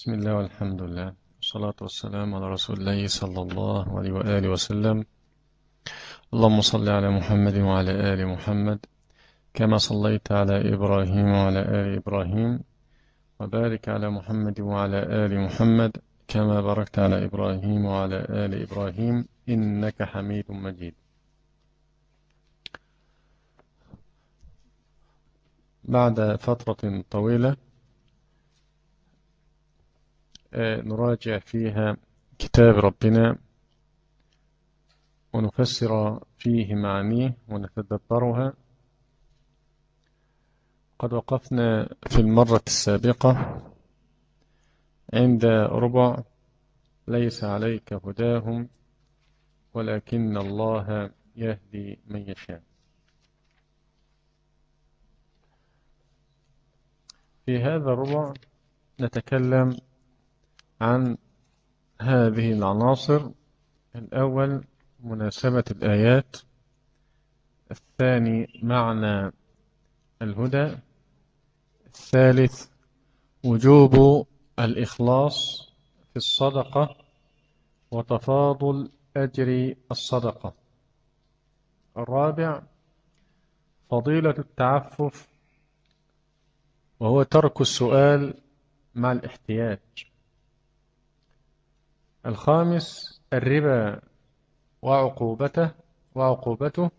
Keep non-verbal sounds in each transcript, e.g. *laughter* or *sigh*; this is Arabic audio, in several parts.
بسم الله والحمد لله. والصلاة والسلام على رسول الله صلى الله عليه وآله وسلم. اللهم صل على محمد وعلى آل محمد كما صليت على إبراهيم وعلى آل إبراهيم وبارك على محمد وعلى آل محمد كما باركت على إبراهيم وعلى آل إبراهيم. إنك حميد مجيد. بعد فترة طويلة نراجع فيها كتاب ربنا ونفسر فيه معانيه ونتدبرها. قد وقفنا في المرة السابقة عند ربع. ليس عليك هداهم ولكن الله يهدي من يشاء. في هذا الربع نتكلم عن هذه العناصر. الأول مناسبة الآيات. الثاني معنى الهدى. الثالث وجوب الإخلاص في الصدقة وتفاضل أجر الصدقة. الرابع فضيلة التعفف وهو ترك السؤال مع الاحتياج. الخامس الربا وعقوبته وعقوبته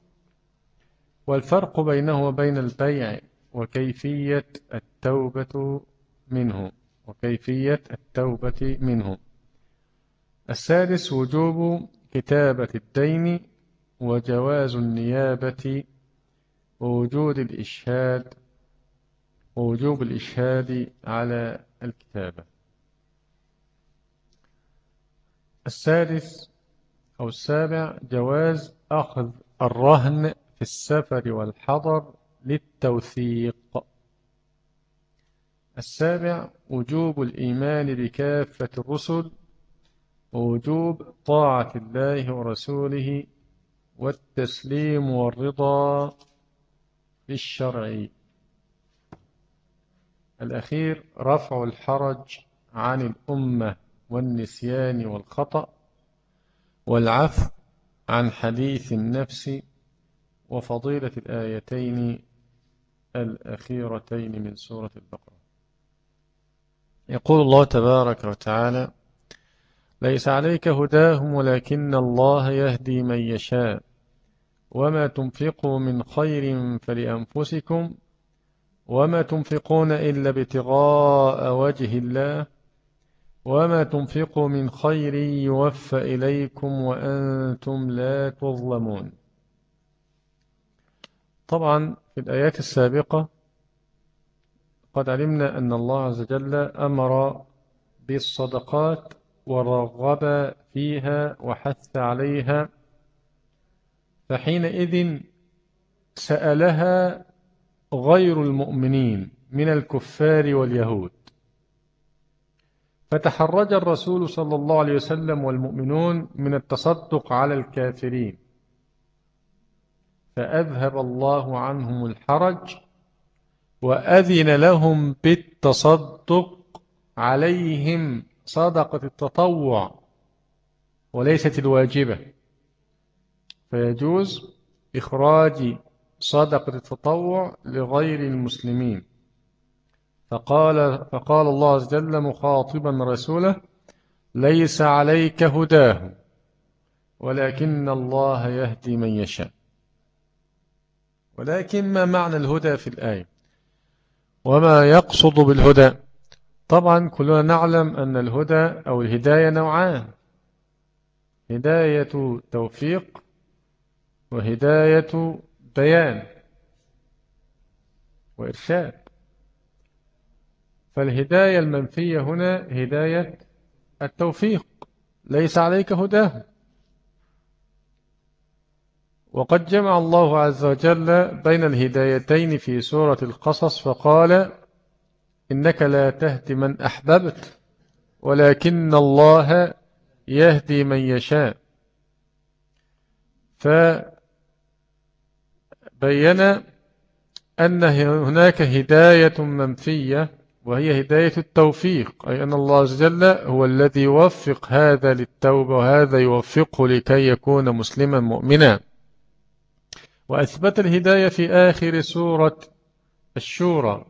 والفرق بينه وبين البيع وكيفية التوبة منه وكيفية التوبة منه. السادس وجوب كتابة الدين وجواز النيابة ووجود الإشهاد ووجوب الإشهاد على الكتابة. السادس أو السابع جواز أخذ الرهن في السفر والحضر للتوثيق. السابع وجوب الإيمان بكافة الرسل ووجوب طاعة الله ورسوله والتسليم والرضا بالشرع. الأخير رفع الحرج عن الأمة. والنسيان والخطأ والعفو عن حديث النفس وفضيلة الآيتين الأخيرتين من سورة البقرة. يقول الله تبارك وتعالى ليس عليك هداهم ولكن الله يهدي من يشاء وما تنفقوا من خير فلأنفسكم وما تنفقون إلا ابتغاء وجه الله وما تنفقوا من خير يوفى إليكم وأنتم لا تظلمون. طبعا في الآيات السابقة قد علمنا أن الله عز وجل أمر بالصدقات ورغب فيها وحث عليها فحينئذ سألها غير المؤمنين من الكفار واليهود. فتحرج الرسول صلى الله عليه وسلم والمؤمنون من التصدق على الكافرين. فأذهب الله عنهم الحرج وأذن لهم بالتصدق عليهم صدقة التطوع وليست الواجبة. فيجوز إخراج صدقة التطوع لغير المسلمين. فقال, فقال الله عز وجل مخاطبا رسوله ليس عليك هداه ولكن الله يهدي من يشاء. ولكن ما معنى الهدى في الآية؟ وما يقصد بالهدى؟ طبعا كلنا نعلم أن الهدى أو الهداية نوعان. هداية توفيق وهداية بيان وإرشاد. فالهداية المنفية هنا هداية التوفيق. ليس عليك هداه وقد جمع الله عز وجل بين الهدايتين في سورة القصص فقال إنك لا تهدي من أحببت ولكن الله يهدي من يشاء. فبين أن هناك هداية منفية وهي هداية التوفيق أي أن الله عز وجل هو الذي يوفق هذا للتوبة وهذا يوفقه لكي يكون مسلما مؤمنا. وأثبت الهداية في آخر سورة الشورى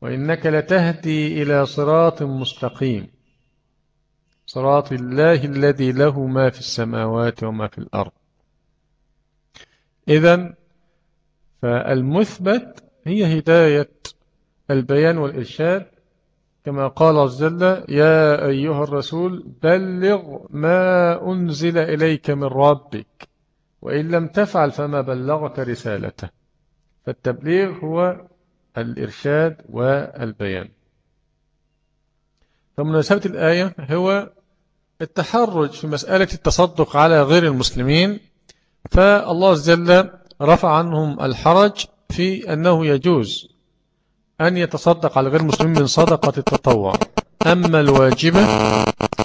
وإنك لتهدي إلى صراط مستقيم صراط الله الذي له ما في السماوات وما في الأرض. إذا فالمثبت هي هداية البيان والإرشاد. كما قال عز وجل يا أيها الرسول بلغ ما أنزل إليك من ربك وإن لم تفعل فما بلغت رسالته. فالتبليغ هو الإرشاد والبيان. فمناسبة الآية هو التحرج في مسألة التصدق على غير المسلمين. فالله عز وجل رفع عنهم الحرج في أنه يجوز أن يتصدق على غير المسلمين من صدقة التطوع. أما الواجبة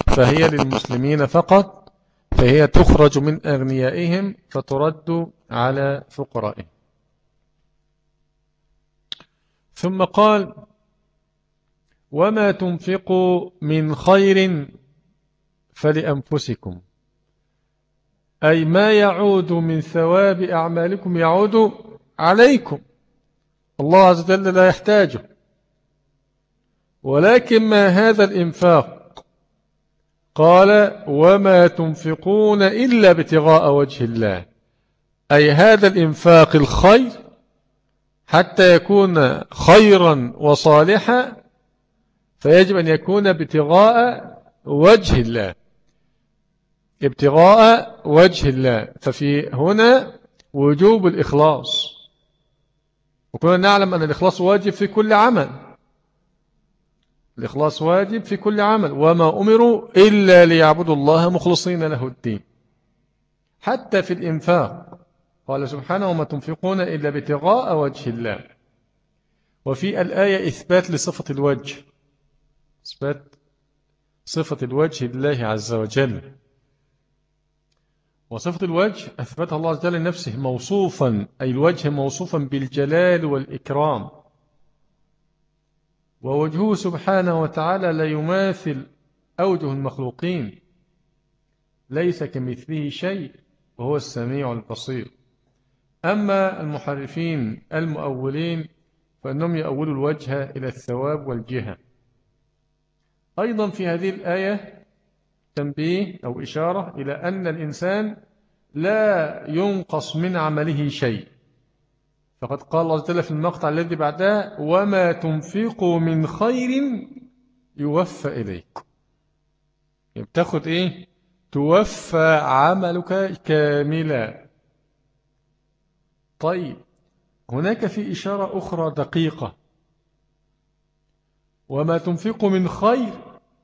فهي للمسلمين فقط فهي تخرج من أغنيائهم فترد على فقرائهم. ثم قال وما تنفقوا من خير فلأنفسكم. أي ما يعود من ثواب أعمالكم يعود عليكم. الله عز وجل لا يحتاجه. ولكن ما هذا الإنفاق؟ قال وما تنفقون إلا ابتغاء وجه الله. أي هذا الإنفاق الخير حتى يكون خيرا وصالحا فيجب أن يكون ابتغاء وجه الله. ابتغاء وجه الله. ففي هنا وجوب الإخلاص. وكنا نعلم أن الإخلاص واجب في كل عمل. الإخلاص واجب في كل عمل. وما أمروا إلا ليعبدوا الله مخلصين له الدين. حتى في الإنفاق. قال سبحانه وما تنفقون إلا ابتغاء وجه الله. وفي الآية إثبات لصفة الوجه. إثبات صفة الوجه لله عز وجل. وصفة الوجه أثبتها الله عز وجل لنفسه موصوفا أي الوجه موصوفا بالجلال والإكرام. ووجهه سبحانه وتعالى لا يماثل أوجه المخلوقين. ليس كمثله شيء وهو السميع البصير. أما المحرفين المؤولين فإنهم يأولوا الوجه إلى الثواب والجهة. أيضا في هذه الآية تنبيه أو إشارة إلى أن الإنسان لا ينقص من عمله شيء. فقد قال الله تعالى في المقطع الذي بعدها وما تنفقوا من خير يوفى إليكم يعني بتاخد إيه؟ توفى عملك كاملا. طيب هناك في إشارة أخرى دقيقة. وما تنفقوا من خير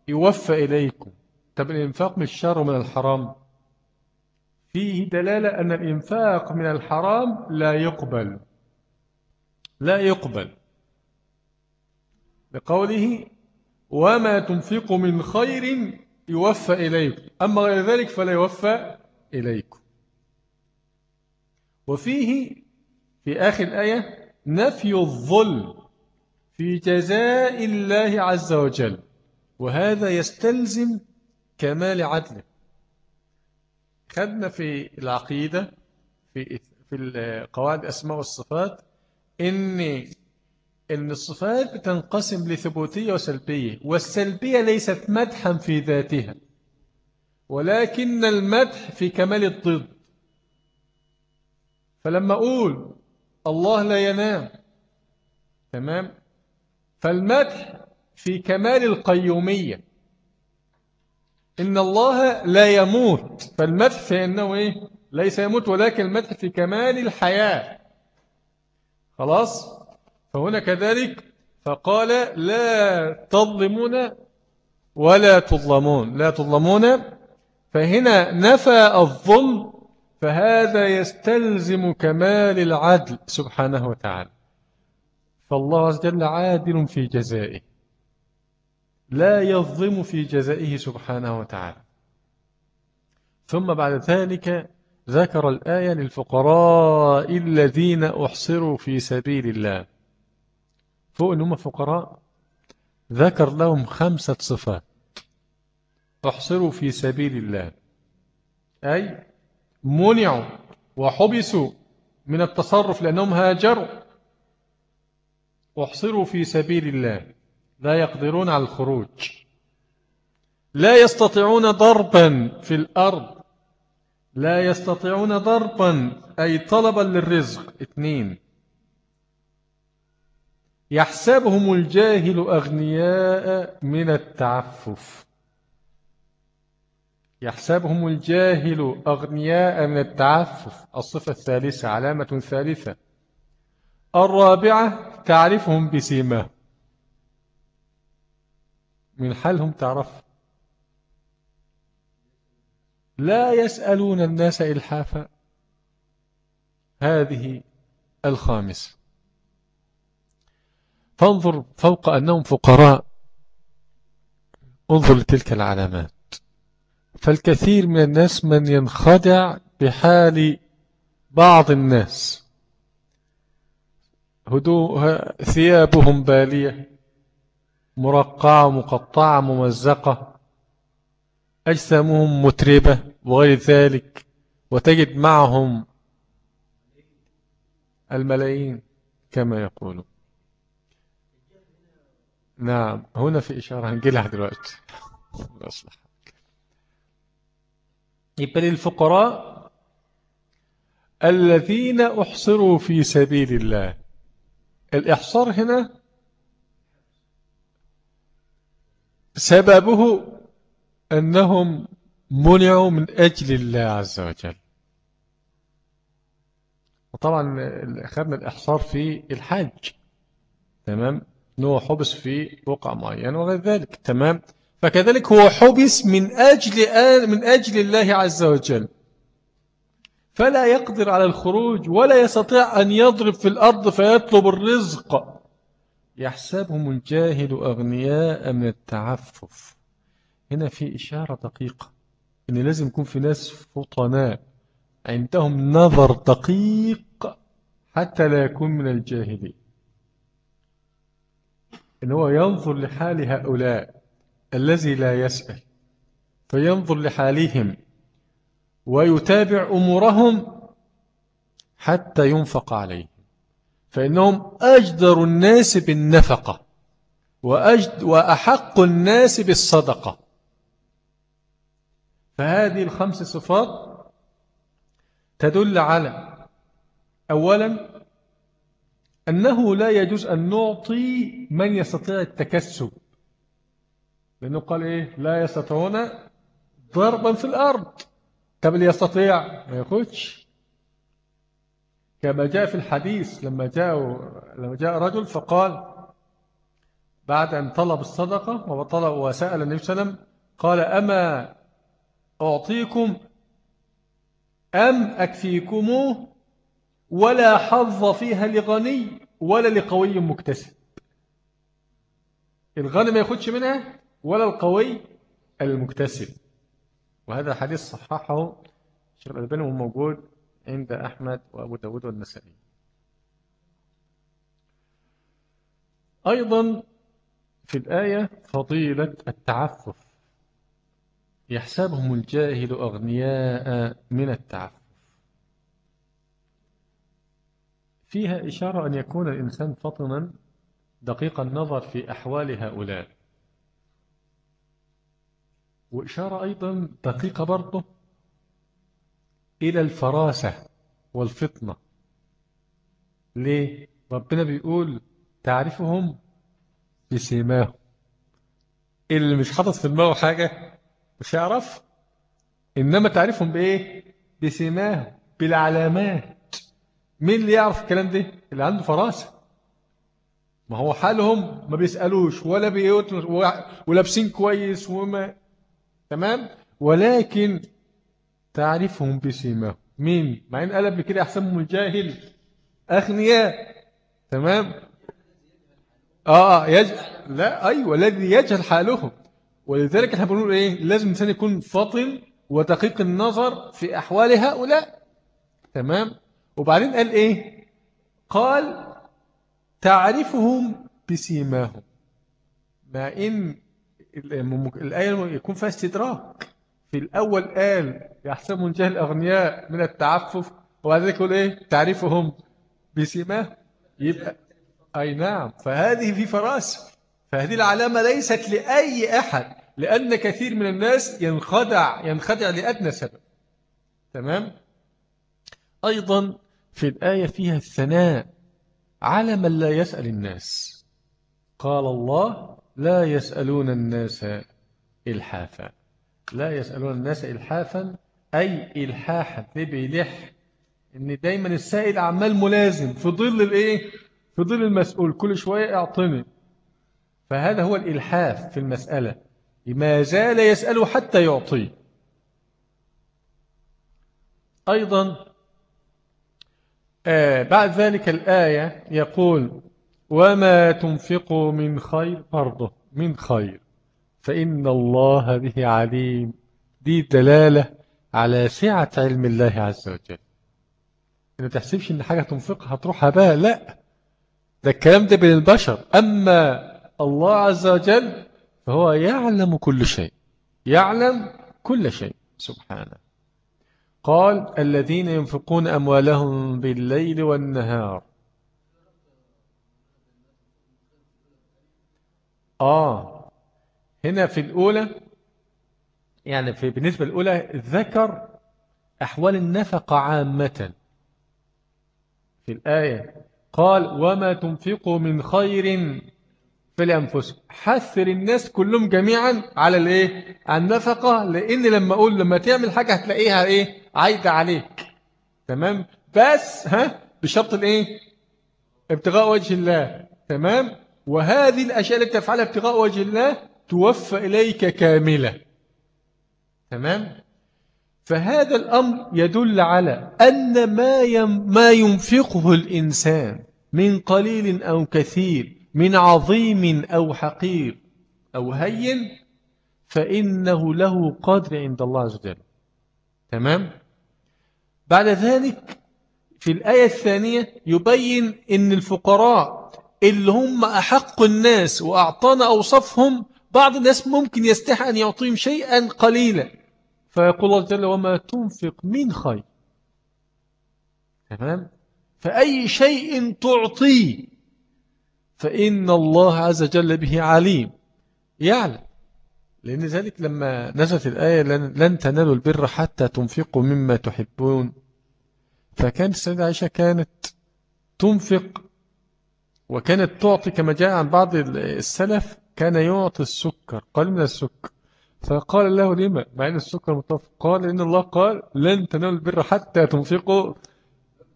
يوفى إليكم. طب الإنفاق من الشر ومن الحرام؟ فيه دلالة أن الإنفاق من الحرام لا يقبل. لا يقبل. لقوله وما تنفق من خير يوفى إليكم. أما غير ذلك فلا يوفى إليكم. وفيه في آخر الآية نفي الظلم في جزاء الله عز وجل. وهذا يستلزم كمال عدله. خدنا في العقيدة في في قواعد الأسماء والصفات إن إن الصفات بتنقسم لثبوتية وسلبية والسلبية ليست مدحا في ذاتها ولكن المدح في كمال الضد. فلما أقول الله لا ينام تمام؟ فالمدح في كمال القيومية. إن الله لا يموت. فالمدح في أنه إيه؟ ليس يموت ولكن المدح في كمال الحياة. خلاص؟ فهنا كذلك فقال لا تظلمون ولا تظلمون. لا تظلمون. فهنا نفى الظلم فهذا يستلزم كمال العدل سبحانه وتعالى. فالله عز وجل عادل في جزائه. لا يظلم في جزائه سبحانه وتعالى. ثم بعد ذلك ذكر الآية للفقراء الذين أحصروا في سبيل الله. فوق أنهم فقراء. ذكر لهم خمسة صفات. أحصروا في سبيل الله. أي منعوا وحبسوا من التصرف لأنهم هاجروا. أحصروا في سبيل الله. لا يقدرون على الخروج. لا يستطيعون ضربا في الأرض. لا يستطيعون ضربا أي طلبا للرزق. اثنين. يحسبهم الجاهل أغنياء من التعفف. يحسبهم الجاهل أغنياء من التعفف. الصفة الثالثة علامة ثالثة. الرابعة تعرفهم بسيماه من حالهم تعرف. لا يسألون الناس إلحافا هذه الخامس. فانظر فوق أنهم فقراء. انظر لتلك العلامات. فالكثير من الناس من ينخدع بحال بعض الناس. هدوء ثيابهم بالية. مرقعة مقطعة ممزقة. أجسامهم متربة وغير ذلك. وتجد معهم الملايين كما يقولون. نعم هنا في إشارة هنجيلها دلوقتي. يبقى للفقراء الذين أحصروا في سبيل الله. الإحصار هنا سببه أنهم منعوا من أجل الله عز وجل. وطبعا أخذنا الإحصار في الحج تمام؟ أنه حبس في وقع معين وغير ذلك تمام؟ فكذلك هو حبس من أجل من أجل الله عز وجل. فلا يقدر على الخروج ولا يستطيع أن يضرب في الأرض فيطلب الرزق. يحسبهم الجاهل أغنياء من التعفف. هنا في إشارة دقيقة. إن لازم يكون في ناس فطناء. عندهم نظر دقيق حتى لا يكون من الجاهلين. إن هو ينظر لحال هؤلاء الذي لا يسأل فينظر لحالهم ويتابع أمورهم حتى ينفق عليه فإنهم أجدر الناس بالنفقة وأجد وأحق الناس بالصدقة. فهذه الخمس صفات تدل على أولا أنه لا يجوز أن نعطي من يستطيع التكسب. لأنه قال إيه؟ لا يستطيعون ضربا في الأرض. طب اللي يستطيع؟ ما ياخدش. كما جاء في الحديث لما جاء لما جاء رجل فقال بعد أن طلب الصدقة وطلب وسأل النبي صلى الله عليه وسلم قال أما أعطيكم أم أكفيكم ولا حظ فيها لغني ولا لقوي مكتسب؟ الغني ما ياخدش منها ولا القوي المكتسب. وهذا حديث صححه الشيخ الألباني موجود عند أحمد وأبو داود والنسائي. أيضا في الآية فضيلة التعفف. يحسبهم الجاهل أغنياء من التعفف. فيها إشارة أن يكون الإنسان فطنا دقيق النظر في أحوال هؤلاء. وإشارة أيضا دقيقة برضه إلى الفراسة والفطنة ليه؟ ربنا بيقول تعرفهم بسيماهم اللي مش حاطط في دماغه حاجة مش هيعرف إنما تعرفهم بإيه؟ بسيماهم بالعلامات مين اللي يعرف الكلام ده؟ اللي عنده فراسة ما هو حالهم ما بيسألوش ولا بيوتوا ولابسين كويس وما تمام ولكن تعرفهم بسيماهم مين؟ مع إن قبل كده احسنهم الجاهل أغنياء. تمام؟ آه يج... لا أيوه الذي يجهل حالهم. ولذلك إحنا بنقول إيه؟ لازم الإنسان يكون فطن ودقيق النظر في أحوال هؤلاء. تمام؟ وبعدين قال إيه؟ قال تعرفهم بسيماهم. مع إن الآية يكون فيها استدراك. في الأول قال يحسبون جهل الأغنياء من التعفف وبعد ذلك يقول إيه؟ تعرفهم بسماه يبقى أي نعم. فهذه في فراسة فهذه العلامة ليست لأي أحد لأن كثير من الناس ينخدع ينخدع لأدنى سبب. تمام؟ أيضا في الآية فيها الثناء على من لا يسأل الناس. قال الله لا يسألون الناس إلحافا. لا يسألون الناس إلحافا أي إلحاحا بيلح إن دايما السائل عمال ملازم في ظل الإيه في ظل المسؤول كل شوية أعطني. فهذا هو الإلحاف في المسألة. ما زال يسأله حتى يعطيه أيضا آه بعد ذلك الآية يقول وما تنفقوا من خير برضه من خير. فإن الله به عليم. دي دلالة على سعة علم الله عز وجل. ما تحسبش إن حاجة تنفقها هتروح هباء لا. ده الكلام ده بين البشر. أما الله عز وجل فهو يعلم كل شيء. يعلم كل شيء. سبحانه. قال الذين ينفقون أموالهم بالليل والنهار. آه. هنا في الأولى يعني في بالنسبة الأولى ذكر أحوال النفقة عامة. في الآية قال وما تنفقوا من خير في الأنفس. حثر الناس كلهم جميعا على الإيه؟ على النفقة لأن لما أقول لما تعمل حاجة هتلاقيها إيه؟ عايدة عليك. تمام؟ بس ها؟ بشرط الإيه؟ ابتغاء وجه الله. تمام؟ وهذه الأشياء التي تفعلها ابتغاء وجه الله توفى إليك كاملة. تمام؟ فهذا الأمر يدل على أن ما ما ينفقه الإنسان من قليل أو كثير من عظيم أو حقير أو هين فإنه له قدر عند الله عز وجل. تمام؟ بعد ذلك في الآية الثانية يبين أن الفقراء اللي هم أحق الناس وأعطانا أوصفهم بعض الناس ممكن يستحى أن يعطيهم شيئا قليلا. فيقول الله جل وما تنفق من خير. تمام؟ فأي شيء تعطيه فإن الله عز وجل به عليم. يعلم. لأن ذلك لما نزلت الآية لن تنالوا البر حتى تنفقوا مما تحبون. فكانت السيدة عائشة كانت تنفق وكانت تعطي كما جاء عن بعض السلف كان يعطي السكر. قال من السكر؟ فقال له لما؟ مع إن السكر متفق قال إن الله قال لن تنالوا البر حتى تنفقوا.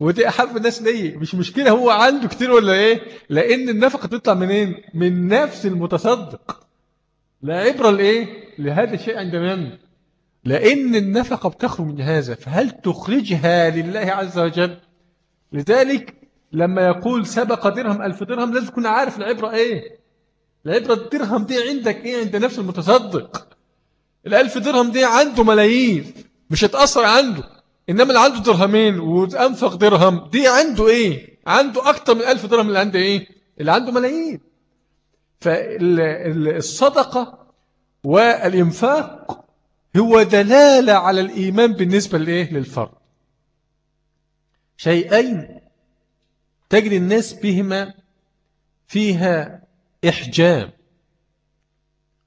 ودي أحب الناس ليه مش مشكلة هو عنده كتير ولا إيه؟ لأن النفقة تطلع منين؟ من نفس المتصدق. لا عبرة لإيه؟ لهذا الشيء عند من؟ لأن النفقة بتخرج من هذا. فهل تخرجها لله عز وجل؟ لذلك لما يقول سبق درهم ألف درهم لازم تكون عارف العبرة إيه؟ العبرة الدرهم دي عندك إيه؟ عند نفس المتصدق. الألف درهم دي عنده ملايين مش هتأثر عنده. إنما اللي عنده درهمين وأنفق درهم دي عنده إيه؟ عنده أكتر من ألف درهم اللي عنده إيه؟ اللي عنده ملايين. فالصدقة والإنفاق هو دلالة على الإيمان بالنسبة لإيه؟ للفرد. شيئين تجري الناس بهما فيها إحجام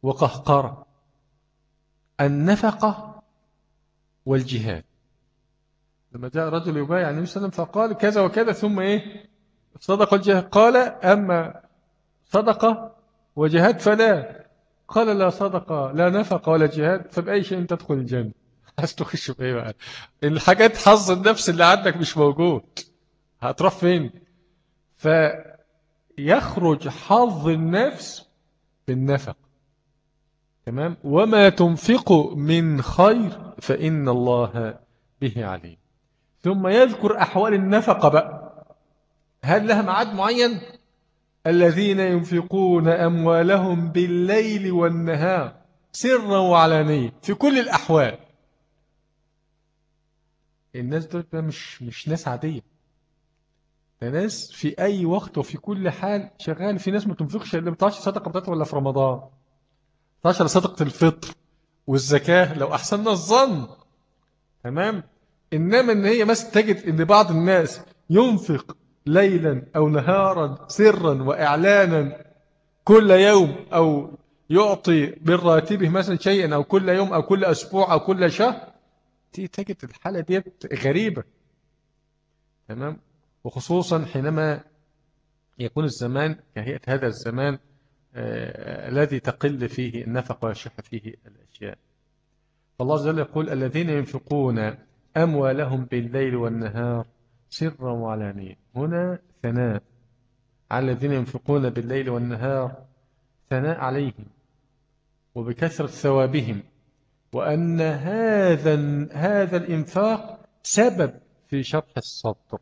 وقهقرة النفقة والجهاد. لما جاء رجل يبايع النبي صلى الله عليه وسلم فقال كذا وكذا ثم إيه؟ صدق الجهاد. قال أما صدقة وجهاد فلا. قال لا صدقة لا نفقة ولا جهاد فبأي شيء تدخل الجنة. عايز تخش بإيه بقى. الحاجات حظ النفس اللي عندك مش موجود. هتروح فين؟ فيخرج حظ النفس بالنفق. تمام؟ وما تنفق من خير فإن الله به عليم. ثم يذكر أحوال النفقة بقى. هل لها معاد معين؟ الذين ينفقون أموالهم بالليل والنهار سرا وعلانية في كل الأحوال. الناس دول مش مش ناس عادية. ناس في أي وقت وفي كل حال شغال في ناس ما تنفقش إلا بتعش صدقة بتاعته ولا في رمضان. بتعش صدقة الفطر والزكاة لو أحسننا الظن. تمام؟ إنما إن هي مثلا تجد إن بعض الناس ينفق ليلا أو نهارا سرا وإعلانا كل يوم أو يعطي بالراتبه مثلا شيئا أو كل يوم أو كل أسبوع أو كل شهر تجد الحالة دي غريبة. تمام؟ وخصوصا حينما يكون الزمان كهيئة هذا الزمان آه الذي تقل فيه النفق ويشح فيه الأشياء. فالله وجل يقول الذين ينفقون أموالهم بالليل والنهار سرا وعلانية. هنا ثناء على الذين ينفقون بالليل والنهار ثناء عليهم وبكثرة ثوابهم وأن هذا هذا الإنفاق سبب في شرح الصدر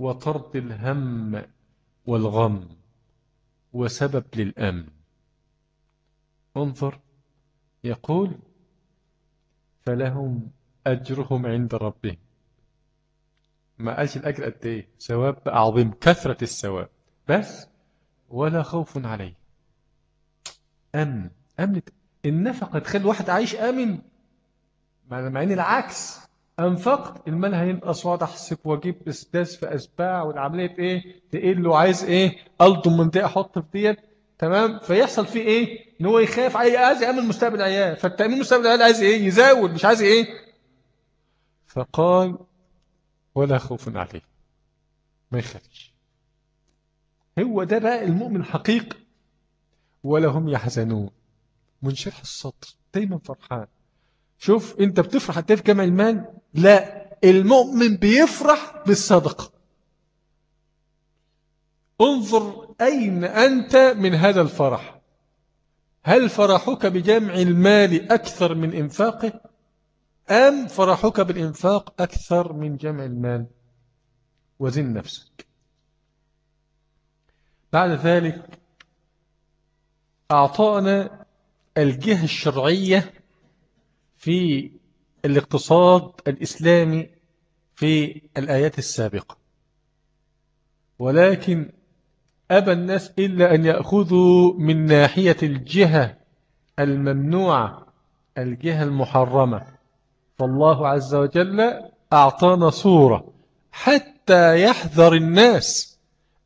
وطرد الهم والغم وسبب للأمن. انظر يقول فلهم أجرهم عند ربهم. ما قالش الأجر قد إيه؟ ثواب عظيم كثرة الثواب. بس ولا خوف عليه. أمن أمن. النفقة تخلي واحد عايش آمن مع إن العكس. أنفقت المال هينقص. واقعد أحسب وأجيب إسداس في أسباع والعملية إيه؟ تقل له عايز إيه؟ ألضم من دي أحط في ديت. تمام؟ فيحصل فيه إيه؟ إن هو يخاف عايز يأمن مستقبل العيال فالتأمين مستقبل العيال عايز إيه؟ يزود مش عايز إيه؟ فقال ولا خوف عليه. ما يخافش. هو ده بقى المؤمن حقيقي. ولا هم يحزنون. منشرح الصدر دايما فرحان. شوف أنت بتفرح حتى في جمع المال لا المؤمن بيفرح بالصدقة. انظر أين أنت من هذا الفرح. هل فرحك بجمع المال أكثر من إنفاقه؟ أم فرحك بالإنفاق أكثر من جمع المال؟ وزن نفسك. بعد ذلك أعطانا الجهة الشرعية في الاقتصاد الإسلامي في الآيات السابقة. ولكن أبى الناس إلا أن يأخذوا من ناحية الجهة الممنوعة الجهة المحرمة. فالله عز وجل أعطانا صورة حتى يحذر الناس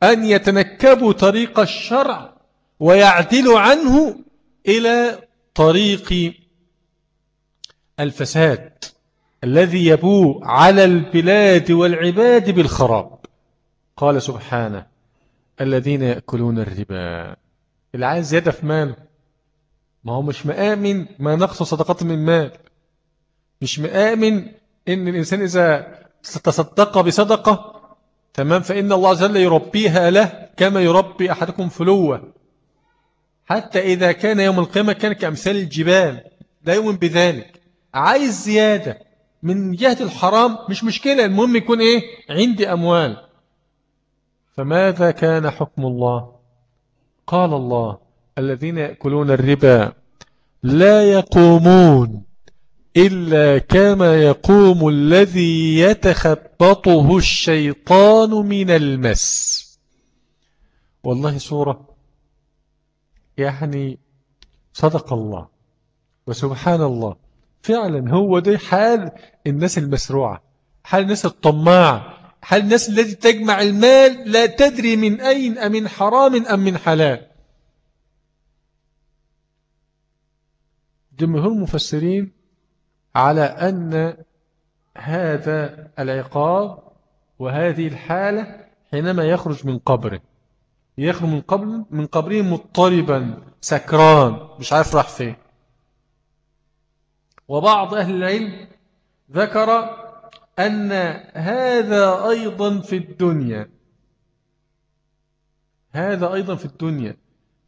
أن يتنكبوا طريق الشرع ويعدلوا عنه إلى طريق الفساد الذي يبوء على البلاد والعباد بالخراب. قال سبحانه الذين يأكلون الربا. اللي عايز زيادة في ماله. ما هو مش مآمن ما نقص صدقات من مال. مش مآمن إن الإنسان إذا تصدق بصدقة تمام فإن الله عز وجل يربيها له كما يربي أحدكم فلوة. حتى إذا كان يوم القيامة كان كأمثال الجبال لا يؤمن بذلك. عايز زيادة من جهة الحرام مش مشكلة المهم يكون إيه؟ عندي أموال. فماذا كان حكم الله؟ قال الله الذين يأكلون الربا لا يقومون إلا كما يقوم الذي يتخبطه الشيطان من المس. والله سورة يعني صدق الله وسبحان الله. فعلا هو ده حال الناس المسروعة حال الناس الطماع حال الناس التي تجمع المال لا تدري من أين أمن حرام أم من حلال. جمهور المفسرين على أن هذا العقاب وهذه الحالة حينما يخرج من قبره يخرج من قبر من قبره مضطربا سكران مش عارف راح فين. وبعض أهل العلم ذكر أن هذا أيضا في الدنيا. هذا أيضا في الدنيا.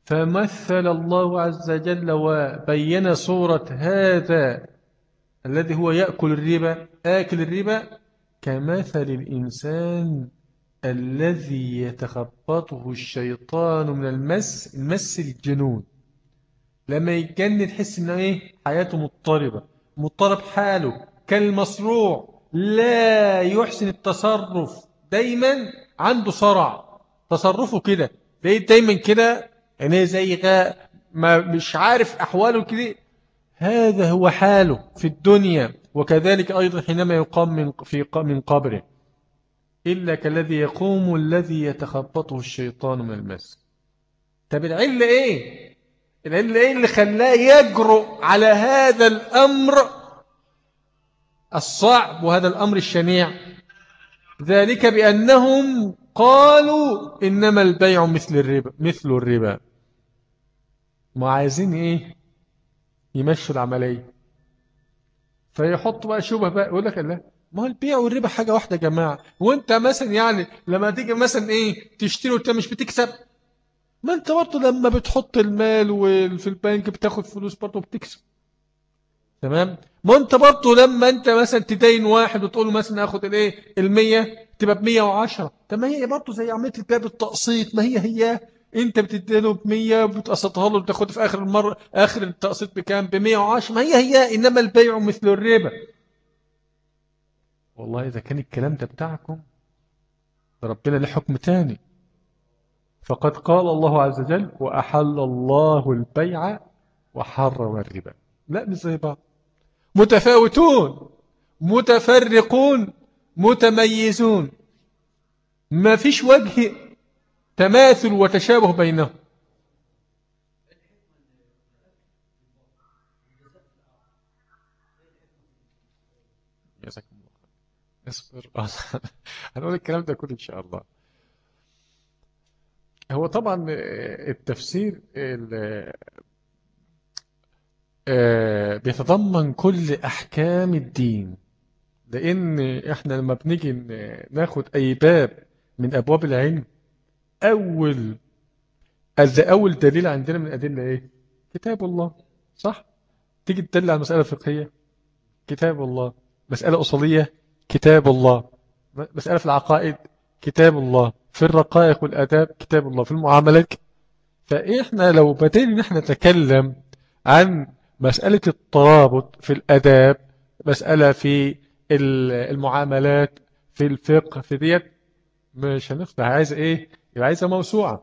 فمثل الله عز وجل وبين صورة هذا الذي هو يأكل الربا آكل الربا كمثل الإنسان الذي يتخبطه الشيطان من المس المس الجنون. لما يتجنن تحس إنه إيه؟ حياته مضطربة. مضطرب حاله. كالمصروع لا يحسن التصرف. دايما عنده صرع. تصرفه كده. لقيت دايما كده عينيه زي ما مش عارف أحواله كده. هذا هو حاله في الدنيا. وكذلك أيضا حينما يقام من في من قبره. إلا كالذي يقوم الذي يتخبطه الشيطان من المس. طب العلة إيه؟ العلة إيه اللي خلاه يجرؤ على هذا الأمر الصعب وهذا الأمر الشنيع؟ ذلك بأنهم قالوا إنما البيع مثل الربا مثل الربا. ما عايزين إيه؟ يمشوا العملية. فيحط بقى شبه بقى يقول لك لا. ما هو البيع والربا حاجة واحدة يا جماعة. وأنت مثلا يعني لما تيجي مثلا إيه تشتري وانت مش بتكسب؟ ما انت برضه لما بتحط المال وفي البنك بتاخد فلوس برضه بتكسب. تمام؟ ما انت برضه لما انت مثلا تدين واحد وتقول له مثلا آخد الايه المية تبقى ب 110 طب ما هي برضه زي عملية البيع بالتقسيط. ما هي هي انت بتديله ب 100 وبتقسطها له بتاخد في آخر المره آخر التقسيط بكام؟ ب 110 ما هي هي إنما البيع مثل الربا. والله إذا كان الكلام ده بتاعكم ربنا له حكم تاني. فقد قال الله عز وجل وأحل الله البيع وحرم الربا. لا مش زي بعض متفاوتون متفرقون متميزون. ما فيش وجه تماثل وتشابه بينهم. الله اصبر. *laughs* هنقول الكلام ده كله إن شاء الله. هو طبعا التفسير آه، بيتضمن كل أحكام الدين لأن إحنا لما بنيجي ناخد أي باب من أبواب العلم أول أول دليل عندنا من الأدلة إيه؟ كتاب الله صح؟ تيجي تدل على مسألة فقهية كتاب الله مسألة أصولية كتاب الله مسألة في العقائد كتاب الله في الرقائق والأداب كتاب الله في المعاملات. فإحنا لو بدينا نحن نتكلم عن مسألة الترابط في الأداب مسألة في المعاملات في الفقه في ديت مش هنفتح. عايز إيه؟ يبقى عايزة موسوعة.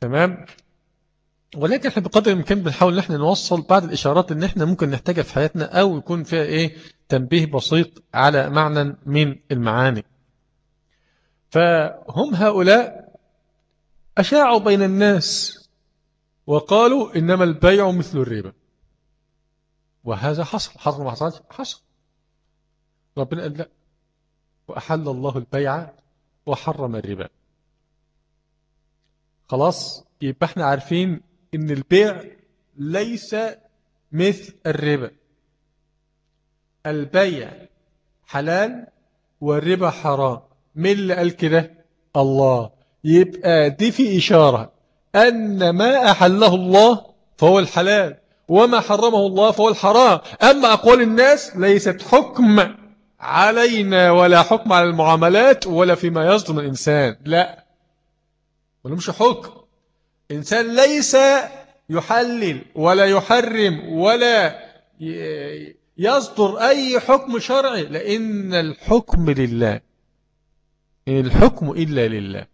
تمام؟ ولكن إحنا بقدر الإمكان بنحاول إن إحنا نوصل بعض الإشارات إن إحنا ممكن نحتاجها في حياتنا أو يكون فيها إيه؟ تنبيه بسيط على معنى من المعاني. فهم هؤلاء أشاعوا بين الناس وقالوا إنما البيع مثل الربا. وهذا حصل حصل ما حصلش حصل. ربنا قال لا. وأحل الله البيع وحرم الربا. خلاص يبقى إحنا عارفين إن البيع ليس مثل الربا. البيع حلال والربا حرام. من اللي قال كده؟ الله. يبقى دي في إشارة أن ما أحله الله فهو الحلال وما حرمه الله فهو الحرام. أما أقوال الناس ليست حكم علينا ولا حكم على المعاملات ولا فيما يصدر من الإنسان. لا. ولا مش حكم. إنسان ليس يحلل ولا يحرم ولا يصدر أي حكم شرعي لأن الحكم لله. إن الحكم إلا لله.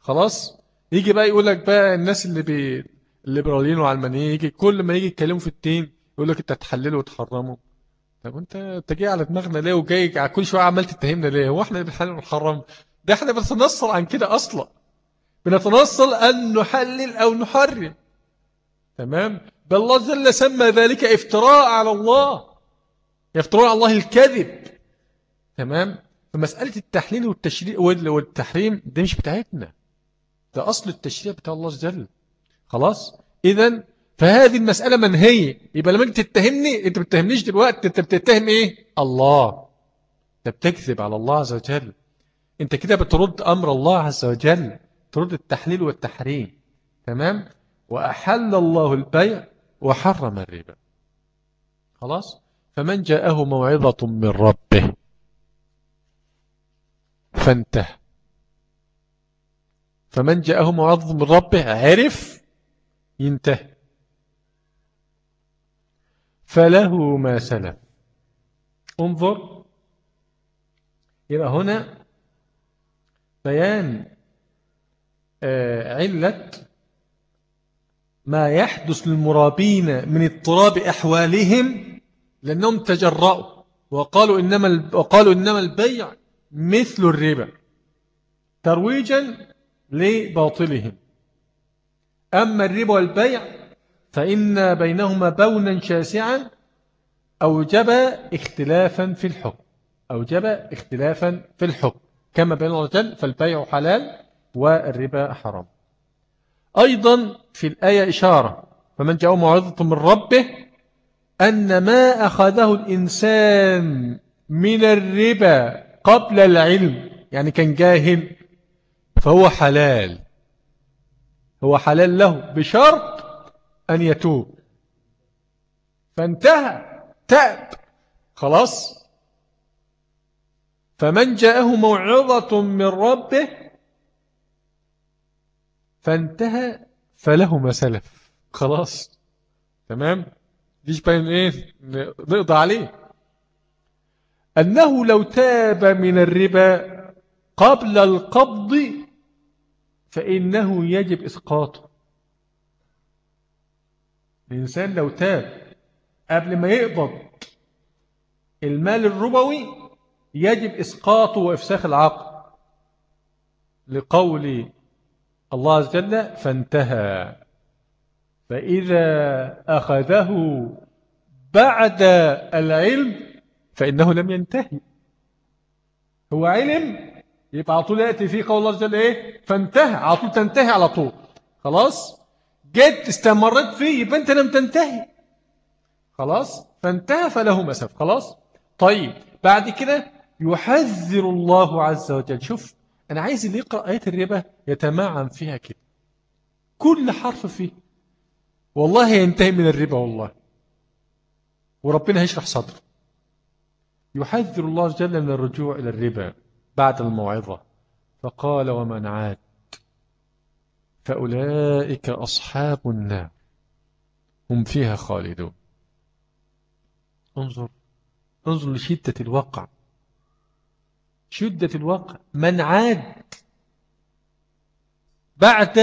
خلاص؟ يجي بقى يقول لك بقى الناس اللي بي الليبراليين وعلمانيين يجي كل ما يجي يتكلموا في الدين يقول لك أنت تحلله وتحرمه طب انت أنت جاي على دماغنا ليه وجاي على كل شوية عمال تتهمنا ليه؟ هو إحنا اللي بنحلل ونحرم ده إحنا بنتنصل عن كده أصلا. بنتنصل أن نحلل أو نحرم. تمام؟ بل الله جل سمى ذلك افتراء على الله. يفترون على الله الكذب. تمام؟ فمسألة التحليل والتشريع والتحريم دي مش بتاعتنا. ده أصل التشريع بتاع الله جل خلاص؟ إذا فهذه المسألة منهية. يبقى لما أنت تتهمني أنت بتتهمنيش دلوقتي أنت بتتهم إيه؟ الله. أنت بتكذب على الله عز وجل. أنت كده بترد أمر الله عز وجل. ترد التحليل والتحريم. تمام؟ وأحل الله البيع وحرم الربا. خلاص؟ فمن جاءه موعظة من ربه. فانتهى. فمن جاءه موعظة من ربه عرف ينتهي. فله ما سلف. انظر يبقى هنا بيان آه، علة ما يحدث للمرابين من اضطراب أحوالهم لأنهم تجرأوا وقالوا إنما, وقالوا إنما البيع مثل الربا ترويجا لباطلهم أما الربا والبيع فإن بينهما بونا شاسعا أوجب اختلافا في الحكم. أوجب اختلافا في الحكم. كما بين الله جل فالبيع حلال والربا حرام. أيضا في الآية إشارة فمن جاءه موعظة من ربه أن ما أخذه الإنسان من الربا قبل العلم يعني كان جاهل فهو حلال. هو حلال له بشرط أن يتوب. فانتهى تاب. خلاص. فمن جاءه موعظة من ربه فانتهى فله ما سلف. خلاص. تمام؟ ديش باين إيه نقضى عليه. أنه لو تاب من الربا قبل القبض فإنه يجب إسقاطه. الإنسان لو تاب قبل ما يقبض المال الربوي يجب إسقاطه وإفساخ العقد. لقول الله عز وجل فانتهى. فإذا أخذه بعد العلم فإنه لم ينتهي. هو علم يبقى على طول يأتي فيه قول الله عز وجل إيه؟ فانتهى. على طول تنتهي على طول. خلاص؟ جيت استمرت فيه يبقى أنت لم تنتهي. خلاص؟ فانتهى فله مسف خلاص؟ طيب بعد كده يحذر الله عز وجل. شوف أنا عايز اللي يقرأ آيات الربا يتمعن فيها كده. كل حرف فيه. والله ينتهي من الربا والله. وربنا هيشرح صدره. يحذر الله وجل من الرجوع إلى الربا بعد الموعظة. فقال ومن عاد؟ فأولئك أصحاب النار. هم فيها خالدون. انظر انظر لشدة الوقع. شدة الوقع. من عاد؟ بعد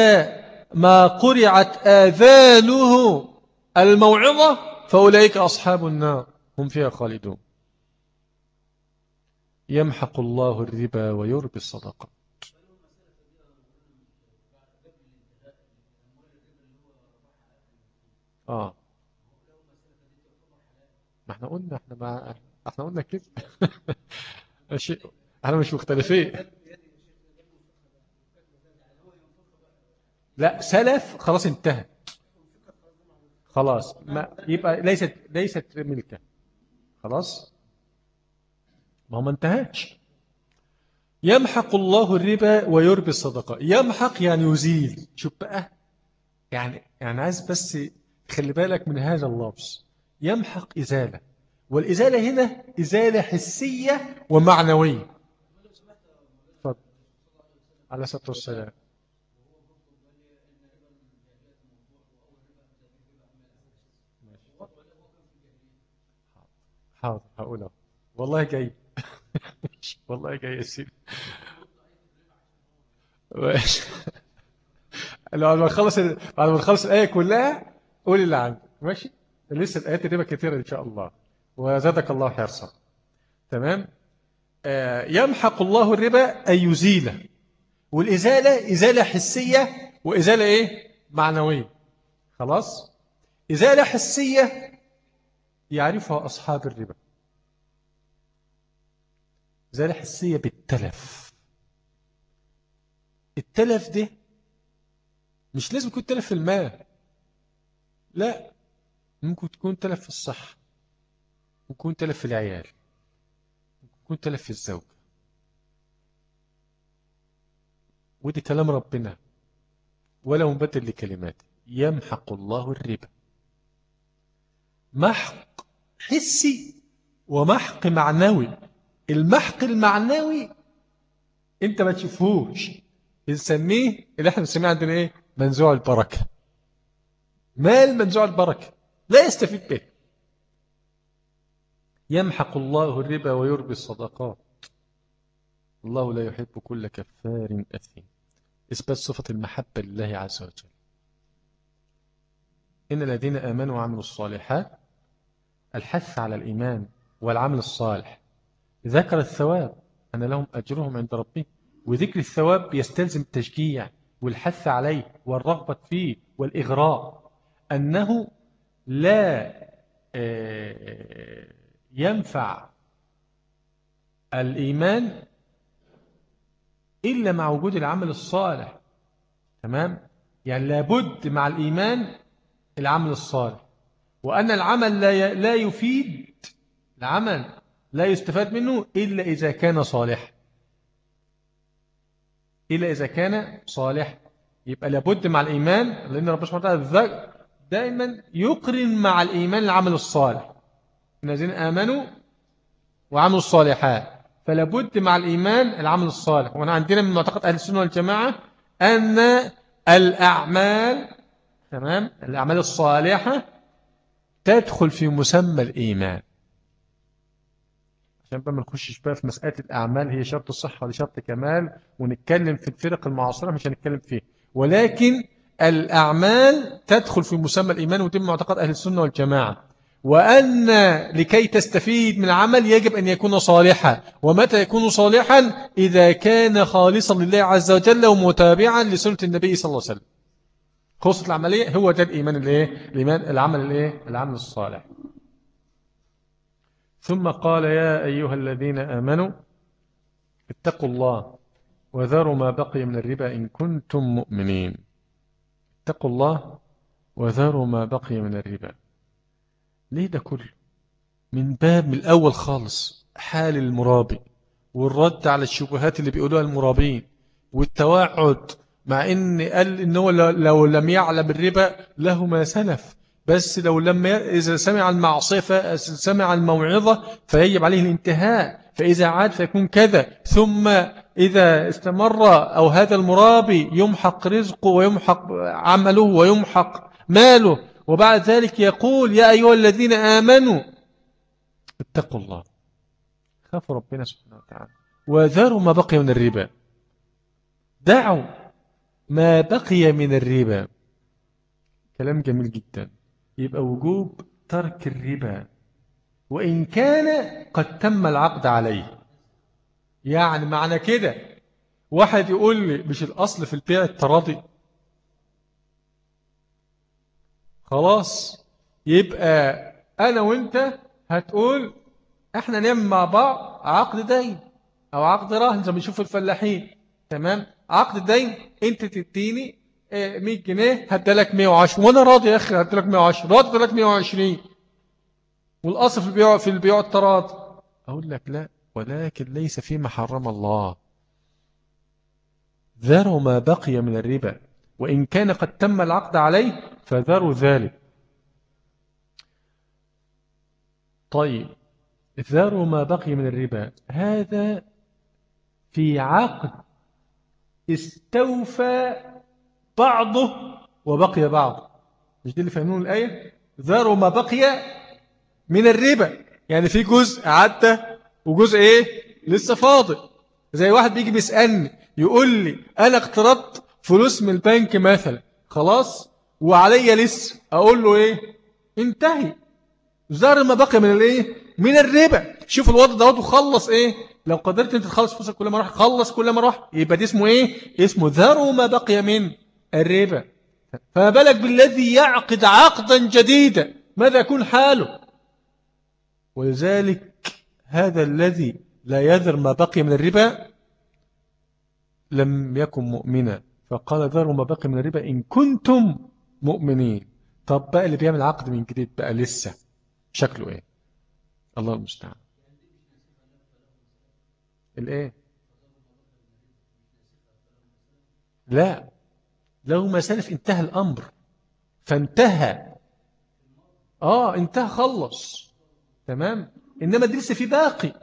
ما قرعت آذانه الموعظة فأولئك أصحاب النار. هم فيها خالدون. يمحق الله الربا ويربي الصدقة آه. ما إحنا قلنا إحنا ما إحنا قلنا كده. *laughs* شيء إحنا مش مختلفين. لا سلف خلاص انتهى. خلاص. ما يبقى ليست ليست ملكة. خلاص؟ ما هو ما انتهاش. يمحق الله الربا ويربي الصدقة. يمحق يعني يزيل. شوف بقى يعني يعني عايز بس خلي بالك من هذا اللفظ. يمحق إزالة. والإزالة هنا إزالة حسية ومعنوية. فضل. على الصلاة والسلام. حاضر هقوله. والله جاي والله جاي سيدي بعد ما نخلص بعد ما نخلص الآية كلها قول اللي عندك. ماشي؟ لسه الآيات الربا كثيرة إن شاء الله. وزادك الله حرصا. تمام؟ آه يمحق الله الربا أي يزيله والإزالة إزالة حسية وإزالة إيه؟ معنوية. خلاص؟ إزالة حسية يعرفها أصحاب الربا. إزالة حسية بالتلف. التلف ده مش لازم يكون تلف في المال لا ممكن تكون تلف في الصحة ممكن تلف في العيال ممكن تلف في الزوج. ودي كلام ربنا. ولا مبدل لكلماته. يمحق الله الربا. محق حسي ومحق معنوي. المحق المعنوي انت ما تشوفهوش بنسميه اللي إحنا بنسميه عندنا إيه؟ منزوع البركة. مال منزوع البركة؟ لا يستفيد به. يمحق الله الربا ويربي الصدقات. الله لا يحب كل كفار أثيم. إثبات صفة المحبة لله عز وجل. إن الذين آمنوا وعملوا الصالحات الحث على الإيمان والعمل الصالح ذكر الثواب. أن لهم أجرهم عند ربهم وذكر الثواب يستلزم التشجيع والحث عليه والرغبة فيه والإغراء. أنه لا آه، ينفع الإيمان إلا مع وجود العمل الصالح. تمام؟ يعني لابد مع الإيمان العمل الصالح. وأن العمل لا لا يفيد العمل. لا يستفاد منه إلا إذا كان صالح. إلا إذا كان صالح. يبقى لابد مع الإيمان لأن ربنا سبحانه وتعالى دائما يقرن مع الإيمان العمل الصالح. الذين آمنوا وعملوا الصالحات. فلابد مع الإيمان العمل الصالح. وأنا عندنا من معتقد أهل السنة والجماعة أن الأعمال تمام الأعمال الصالحة تدخل في مسمى الإيمان. عشان بقى ما نخشش بقى في مسألة الأعمال هي شرط الصحة ولا شرط كمال ونتكلم في الفرق المعاصرة مش هنتكلم فيه ولكن الأعمال تدخل في مسمى الإيمان وتم معتقد أهل السنة والجماعة. وأن لكي تستفيد من العمل يجب أن يكون صالحا. ومتى يكون صالحا؟ إذا كان خالصا لله عز وجل ومتابعا لسنة النبي صلى الله عليه وسلم. خصوص العملية هو ده الإيمان الإيه؟ الإيمان العمل الإيه؟ العمل الصالح. ثم قال يا أيها الذين آمنوا اتقوا الله وذروا ما بقي من الربا إن كنتم مؤمنين. اتقوا الله وذروا ما بقي من الربا. ليه ده كله؟ من باب من الأول خالص حال المرابي والرد على الشبهات اللي بيقولوها المرابين والتوعد مع إن قال إن هو لو لم يعلم الربا له ما سلف. بس لو لم إذا سمع المعصية سمع الموعظة فيجب عليه الانتهاء. فإذا عاد فيكون كذا. ثم إذا استمر أو هذا المرابي يمحق رزقه ويمحق عمله ويمحق ماله. وبعد ذلك يقول يا أيها الذين آمنوا اتقوا الله. خافوا ربنا سبحانه وتعالى. وذروا ما بقي من الربا. دعوا ما بقي من الربا. كلام جميل جدا. يبقى وجوب ترك الربا. وإن كان قد تم العقد عليه. يعني معنى كده. واحد يقول لي مش الأصل في البيع التراضي. خلاص. يبقى أنا وإنت هتقول إحنا نعمل مع بعض عقد دين أو عقد رهن زي ما بنشوف الفلاحين. تمام؟ عقد دين. أنت تديني 100 جنيه هدالك 110 وأنا راضي يا أخي هدالك 110 راضي هدالك 120 والاصل في البيع في البيع التراضي أقول لك لا ولكن ليس فيما حرم الله. ذروا ما بقي من الربا وإن كان قد تم العقد عليه فذروا ذلك. طيب ذروا ما بقي من الربا. هذا في عقد استوفى بعضه وبقي بعضه مش دي اللي فهمون الآية؟ ذروا ما بقي من الربا. يعني في جزء عدى وجزء إيه؟ لسه فاضل. زي واحد بيجي بيسألني يقول لي أنا اقترضت فلوس من البنك مثلا. خلاص؟ وعليا لسه. أقول له إيه؟ انتهي. ذر ما بقي من الإيه؟ من الربا. شوف الوضع دوت وخلص إيه؟ لو قدرت أنت تخلص فلوسك كل ما راح خلص كل ما راح. يبقى دي اسمه إيه؟ اسمه ذر ما بقي من الربا. فما بالك بالذي يعقد عقدا جديدا. ماذا يكون حاله؟ ولذلك هذا الذي لا يذر ما بقي من الربا لم يكن مؤمنا. فقال ذروا ما بقي من الربا إن كنتم مؤمنين. طب بقى اللي بيعمل عقد من جديد بقى لسه شكله إيه؟ الله المستعان. الإيه؟ لا. لو ما سلف انتهى الأمر. فانتهى. آه انتهى خلص. تمام؟ إنما دي لسه في باقي.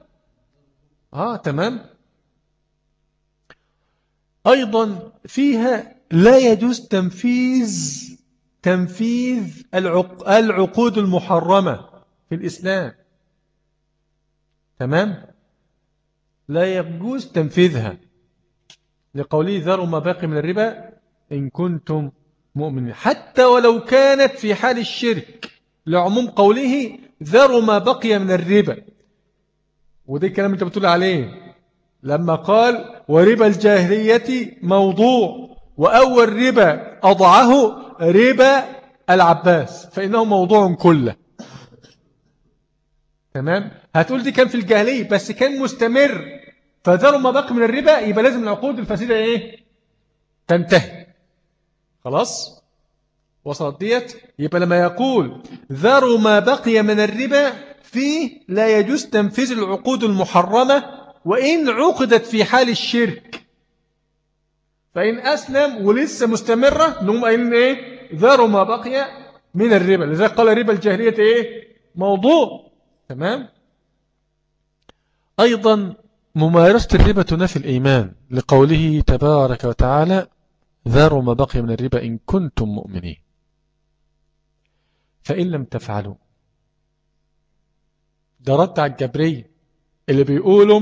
آه تمام؟ أيضا فيها لا يجوز تنفيذ تنفيذ العقود المحرمة في الإسلام. تمام؟ لا يجوز تنفيذها. لقوله ذروا ما باقي من الربا. إن كنتم مؤمنين. حتى ولو كانت في حال الشرك لعموم قوله ذروا ما بقي من الربا. وده الكلام انت بتقول عليه. لما قال وربا الجاهلية موضوع وأول ربا أضعه ربا العباس فإنه موضوع كله. تمام؟ هتقول دي كان في الجاهلية بس كان مستمر. فذروا ما بقي من الربا يبقى لازم العقود الفاسدة إيه؟ تنتهي. خلاص؟ وصلت ديت؟ يبقى لما يقول ذروا ما بقي من الربا فيه لا يجوز تنفيذ العقود المحرمة وإن عقدت في حال الشرك. فإن أسلم ولسه مستمرة نقوم قايلين إيه؟ ذروا ما بقي من الربا. لذلك قال ربا الجاهلية إيه؟ موضوع. تمام؟ أيضا ممارسة الربا تنافي الإيمان لقوله تبارك وتعالى ذروا ما بقي من الربا إن كنتم مؤمنين. فإن لم تفعلوا. ده رد على الجبرية اللي بيقولوا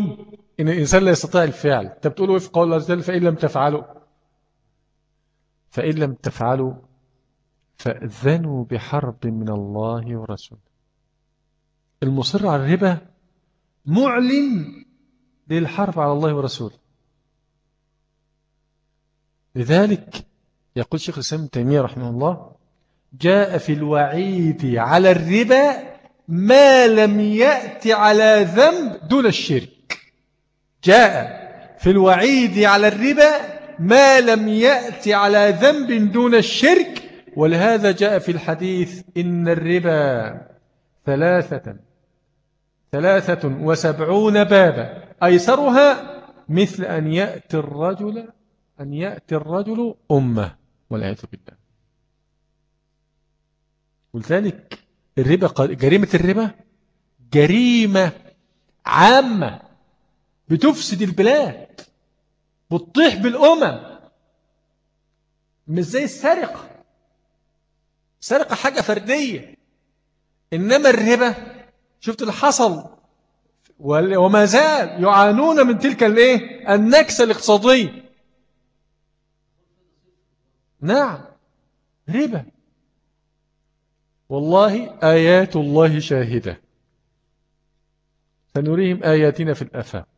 إن الإنسان لا يستطيع الفعل. أنت بتقولوا في قول الله فإن لم تفعلوا. فإن لم تفعلوا فأذنوا بحرب من الله ورسوله. المصر على الربا معلن للحرب على الله ورسوله. لذلك يقول شيخ الإسلام تيمية رحمه الله جاء في الوعيد على الربا ما لم يأتي على ذنب دون الشرك. جاء في الوعيد على الربا ما لم يأتي على ذنب دون الشرك ولهذا جاء في الحديث إن الربا ثلاثة ثلاثة وسبعون بابا أيسرها مثل أن يأتي الرجل أن يأتي الرجل أمه والعياذ بالله. ولذلك الربا جريمة الربا جريمة عامة بتفسد البلاد بتطيح بالأمم. مش زي السرقة. السرقة حاجة فردية. إنما الربا شفت اللي حصل؟ وما زال يعانون من تلك الإيه؟ النكسة الاقتصادية. نعم. ربا. والله آيات الله شاهدة. سنريهم آياتنا في الأفاق.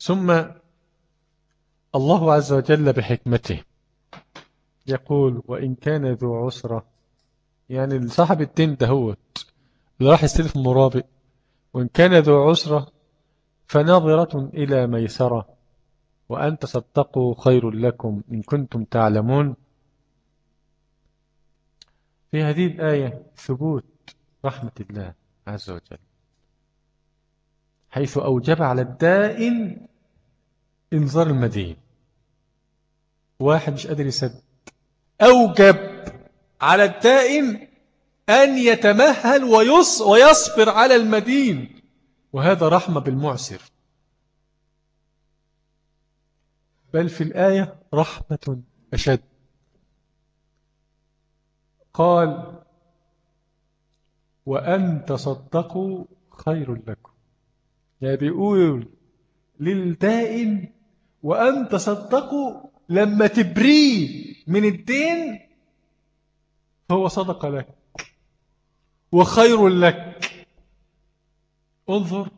ثم الله عز وجل بحكمته يقول وإن كان ذو عسرة يعني صاحب الدين دهوت اللي راح يستلف مرابئ وإن كان ذو عسرة فناظرة إلى ميسرة وأن تصدقوا خير لكم إن كنتم تعلمون. في هذه الآية ثبوت رحمة الله عز وجل حيث أوجب على الدائن إنظار المدين. واحد مش قادر يسد أوجب على الدائن أن يتمهل ويص ويصبر على المدين. وهذا رحمة بالمعسر. بل في الآية رحمة أشد. قال وأن تصدقوا خير لكم. يعني بيقول للدائن وأن تصدقوا لما تبريه من الدين هو صدق لك وخير لك. انظر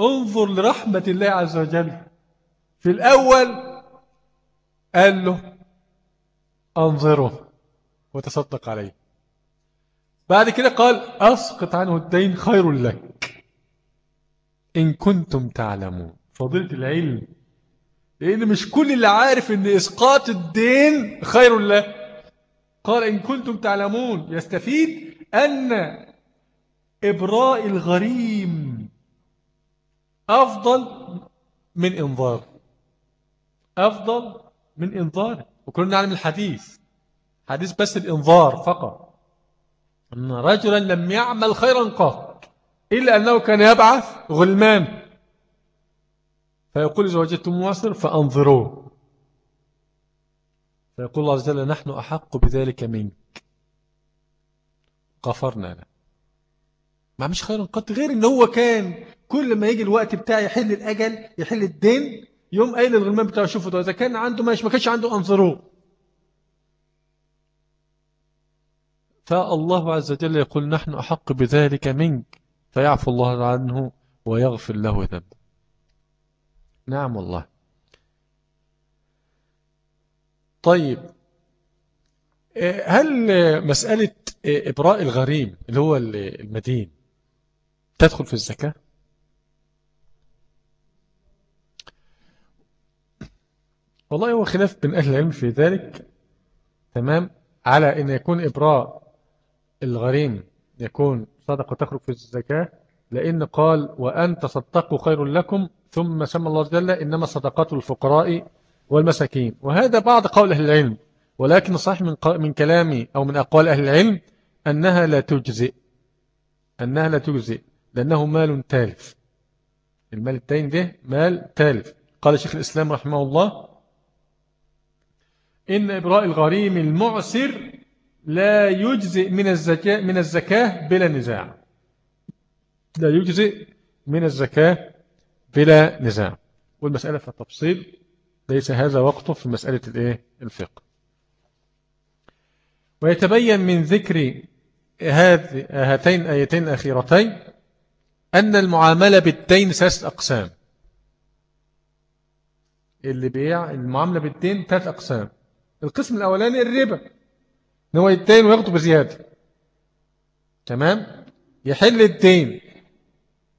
انظر لرحمة الله عز وجل. في الأول قال له أنظره وتصدق عليه. بعد كده قال أسقط عنه الدين خير لك إن كنتم تعلمون. فضيلة العلم لأن مش كل اللي عارف أن إسقاط الدين خير له. قال إن كنتم تعلمون. يستفيد أن إبراء الغريم أفضل من إنظار. أفضل من إنظار. وكلنا نعلم الحديث. حديث بس الإنظار فقط. أن رجلا لم يعمل خيرا قط إلا أنه كان يبعث غلمان فيقول إذا وجدتم مواصر فأنظروه فيقول الله عز وجل نحن أحق بذلك منك. غفرنا له. ما مش خير قط غير إن هو كان كل ما يجي الوقت بتاعه يحل الأجل يحل الدين يوم قايل للغلمان بتاعه شوفوا ده إذا كان عنده ماشي ما كانش عنده أنظروه فالله عز وجل يقول نحن أحق بذلك منك فيعفو الله عنه ويغفر له ذنب. نعم والله. طيب هل مسألة إبراء الغريم اللي هو المدين تدخل في الزكاة؟ والله هو خلاف بين أهل العلم في ذلك تمام على أن يكون إبراء الغريم يكون صدقة تخرج في الزكاة لأن قال وأن تصدقوا خير لكم ثم سمى الله جل إنما صدقات الفقراء والمساكين. وهذا بعض قول أهل العلم ولكن صحيح من, من كلامي أو من أقوال أهل العلم أنها لا تجزئ أنها لا تجزئ لأنه مال تالف. المال التين ده مال تالف. قال شيخ الإسلام رحمه الله إن إبراء الغريم المعسر لا يجزئ من الزكاة, من الزكاة بلا نزاع. لا يجزئ من الزكاة بلا نزاع. والمسألة في التفصيل ليس هذا وقته في مسألة الإيه؟ الفقه. ويتبين من ذكر هاتين الآيتين الأخيرتين أن المعاملة بالدين ثلاث أقسام. اللي بيع المعاملة بالدين ثلاث أقسام. القسم الأولاني الربا إن هو يدين وياخده بزيادة. تمام؟ يحل الدين.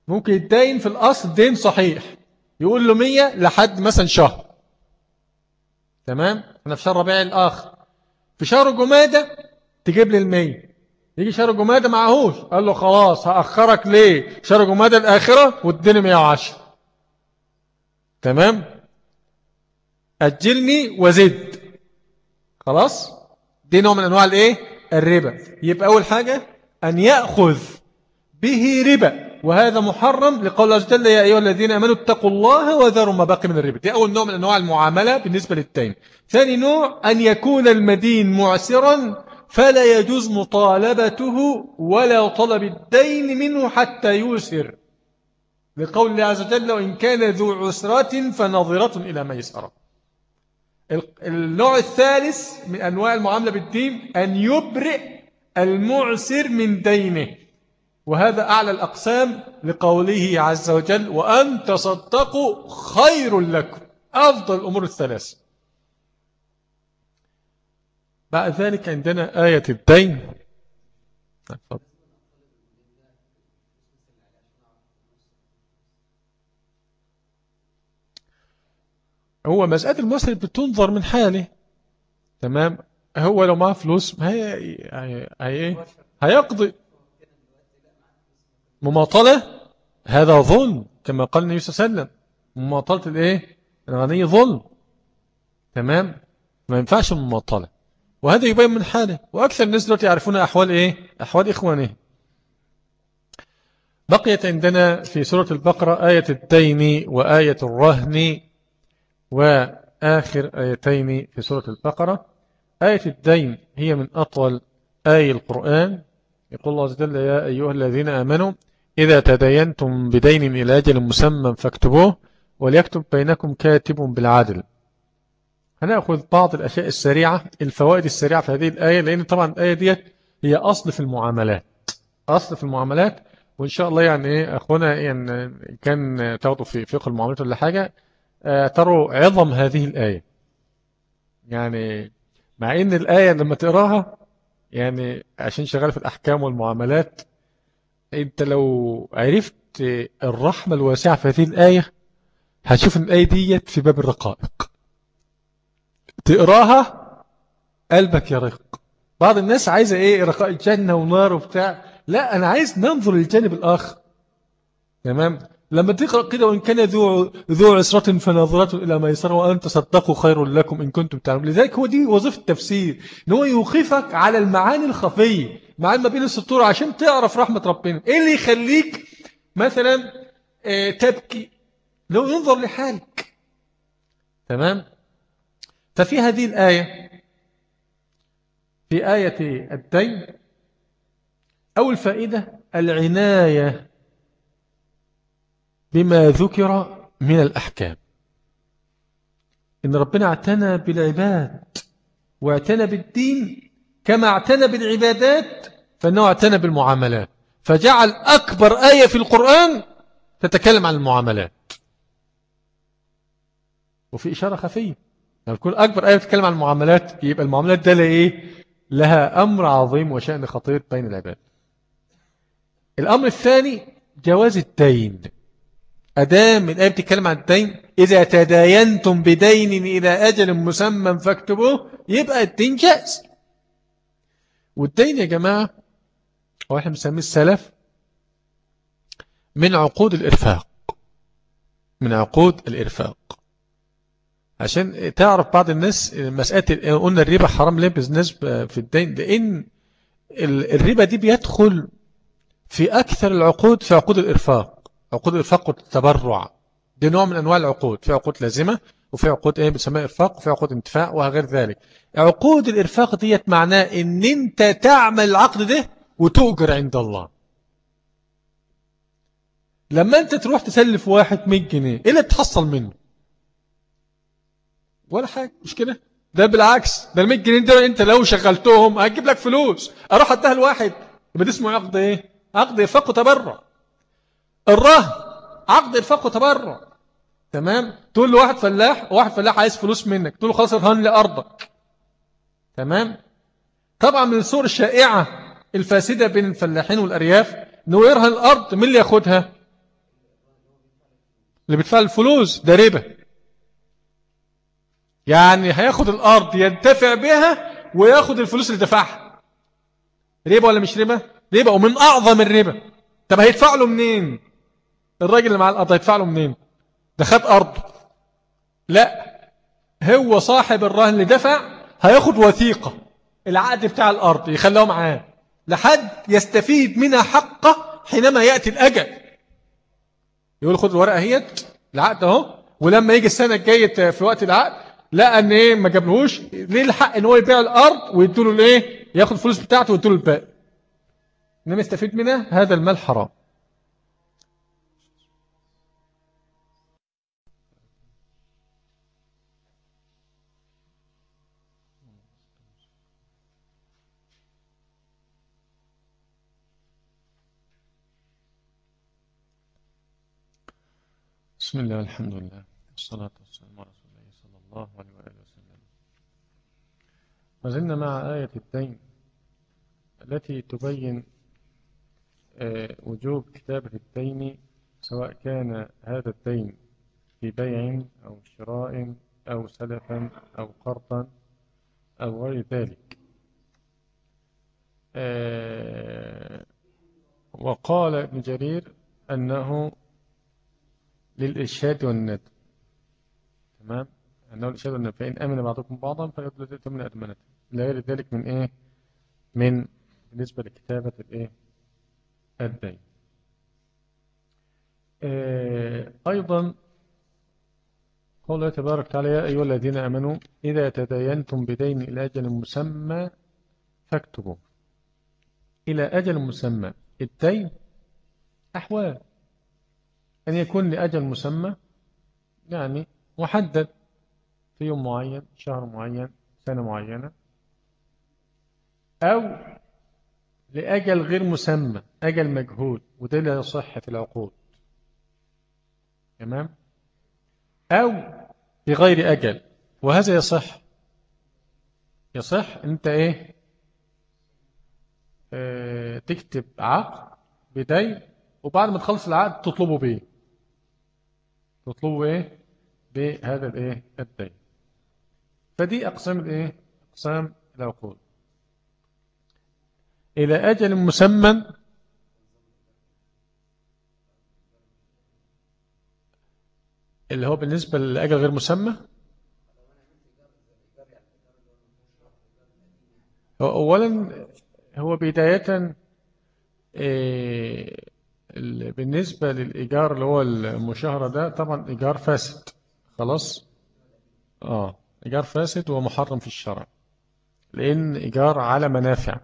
ممكن يدين في الأصل دين صحيح. يقول له مية لحد مثلا شهر. تمام؟ إحنا في شهر ربيع الآخر. في شهر جمادة تجيب لي المية. يجي شهر جمادة معهوش. قال له خلاص هأخرك ليه؟ شهر جمادة الآخرة واديني 110 تمام؟ أجلني وزد خلاص؟ دي نوع من أنواع الإيه؟ الربا. يبقى أول حاجة أن يأخذ به ربا وهذا محرم لقول الله جل يا أيها الذين أمنوا اتقوا الله وذروا ما باقي من الربا. دي أول نوع من أنواع المعاملة بالنسبة للتين ثاني نوع أن يكون المدين معسرا فلا يجوز مطالبته ولا طلب الدين منه حتى يوسر لقول الله عز وجل وإن كان ذو عسرة فنظرة إلى ميسرة النوع الثالث من أنواع المعاملة بالدين أن يبرئ المعسر من دينه. وهذا أعلى الأقسام لقوله عز وجل وأن تصدقوا خير لكم. أفضل الأمور الثلاث. بعد ذلك عندنا آية الدين. هو مسألة المسلم بتنظر من حاله. تمام؟ هو لو معه فلوس هي هي هي هيقضي. مماطلة؟ هذا ظلم كما قال النبي صلى الله عليه وسلم. مماطلة الإيه؟ الغني ظلم. تمام؟ ما ينفعش المماطلة وهذا يبين من حاله. وأكثر الناس دلوقتي يعرفون أحوال إيه؟ أحوال إخوانه. بقيت عندنا في سورة البقرة آية الدين وآية الرهن. وآخر آيتين في سورة البقرة. آية الدين هي من أطول آي القرآن. يقول الله عز وجل يا أيها الذين آمنوا إذا تدينتم بدين إلى أجل مسمى فاكتبوه وليكتب بينكم كاتب بالعدل. هنأخذ بعض الأشياء السريعة الفوائد السريعة في هذه الآية لأن طبعا الآية دي هي أصل في المعاملات. أصل في المعاملات. وإن شاء الله يعني إيه أخونا يعني كان تاخده في فقه المعاملات ولا حاجة تروا عظم هذه الآية. يعني مع إن الآية لما تقراها يعني عشان شغال في الأحكام والمعاملات أنت لو عرفت الرحمة الواسعة في هذه الآية هتشوف إن الآية ديت في باب الرقائق. تقراها قلبك يرق. بعض الناس عايزة إيه؟ رقاء الجنة ونار وبتاع. لا أنا عايز ننظر للجانب الآخر. تمام؟ لما تقرأ كده وإن كان ذو, ذو عسرة فنظرة إلى ما يسر وأن تصدقوا خير لكم إن كنتم تعلمون. لذلك هو دي وظيفة التفسير إن هو يوقفك على المعاني الخفية معاني ما بين السطور عشان تعرف رحمة ربنا. إيه اللي يخليك مثلا آه، تبكي؟ لو ينظر لحالك. تمام؟ ففي هذه الآية في آية الدين أول فائدة العناية بما ذكر من الأحكام. إن ربنا اعتنى بالعباد واعتنى بالدين كما اعتنى بالعبادات فإنه اعتنى بالمعاملات. فجعل أكبر آية في القرآن تتكلم عن المعاملات. وفي إشارة خفية لما تكون أكبر آية تتكلم عن المعاملات يبقى المعاملات ده لإيه لها أمر عظيم وشأن خطير بين العباد. الأمر الثاني جواز الدين. أدام الآية بتتكلم عن الدين إذا تداينتم بدين إلى أجل مسمى فاكتبوه يبقى الدين جائز. والدين يا جماعة هو إحنا بنسميه السلف من عقود الإرفاق. من عقود الإرفاق. عشان تعرف بعض الناس مسألة قلنا الربا حرام ليه بالنسبة في الدين؟ لأن الربا دي بيدخل في أكثر العقود في عقود الإرفاق. عقود الإرفاق والتبرع دي نوع من أنواع العقود. في عقود لازمة وفي عقود إيه بتسميها إرفاق وفي عقود انتفاع وغير ذلك. عقود الإرفاق ديت معناه إن أنت تعمل العقد ده وتؤجر عند الله. لما أنت تروح تسلف واحد 100 جنيه إيه اللي تحصل منه؟ ولا حاجة. مش كده؟ ده بالعكس. ده ال 100 جنيه ده أنت لو شغلتهم هتجيب لك فلوس. أروح أديها لواحد. يبقى ده اسمه عقد إيه؟ عقد إرفاق وتبرع. الرهن عقد ارفاق وتبرع. تمام؟ تقول له واحد فلاح واحد فلاح عايز فلوس منك تقول له خلاص ارهن لي ارضك تمام؟ طبعا من الصور الشائعة الفاسدة بين الفلاحين والأرياف إنه يرهن الأرض مين اللي ياخدها؟ اللي بيدفع الفلوس ده ربا. يعني هياخد الأرض ينتفع بها وياخد الفلوس اللي دفعها. ربا ولا مش ربا؟ ربا ومن أعظم الربا. طب هيدفع له منين؟ الراجل اللي مع الأرض هيدفع له منين؟ ده خد أرض لا هو صاحب الرهن اللي دفع هياخد وثيقة العقد بتاع الأرض يخليه معاه لحد يستفيد منها حقه حينما يأتي الأجل. يقول خد الورقة هيت العقد أهو ولما يجي السنة الجاية في وقت العقد لا إن إيه ما جابلهوش ليه الحق إن هو يبيع الأرض ويديله الإيه ياخد الفلوس بتاعته ويديله الباقي. إنما يستفيد منها هذا المال حرام. بسم الله الحمد لله. والصلاة والسلام على رسول الله صلى الله عليه وآله وسلم. ما زلنا مع آية الدين التي تبين آه، وجوب كتابة الدين سواء كان هذا الدين في بيع أو شراء أو سلفا أو قرضا أو غير ذلك. آه، وقال ابن جرير أنه للإرشاد والندب. تمام؟ أنه الإرشاد والندب فإن أمن بعضكم بعضا فيبدو من أدمنته لا غير ذلك من إيه؟ من بالنسبة لكتابة الإيه؟ الدين. آه أيضا قول الله تبارك وتعالى يا أيها الذين أمنوا إذا تداينتم بدين إلى أجل مسمى فاكتبوا إلى أجل مسمى. الدين أحوال. أن يكون لأجل مسمى يعني محدد في يوم معين شهر معين سنة معينة أو لأجل غير مسمى أجل مجهول وده لا يصح في العقود. تمام؟ أو بغير أجل وهذا يصح. يصح أنت إيه؟ آه تكتب عقد بدين وبعد ما تخلص العقد تطلبه بيه. تطلبوا إيه؟ بهذا الإيه؟ الدين فدي أقسام الإيه؟ أقسام العقود. إلى أجل مسمى اللي هو بالنسبة لأجل غير مسمى أولا هو بداية إيه بالنسبة للإيجار اللي هو المشاهرة ده طبعا إيجار فاسد. خلاص؟ آه إيجار فاسد ومحرم في الشرع. لأن إيجار على منافع.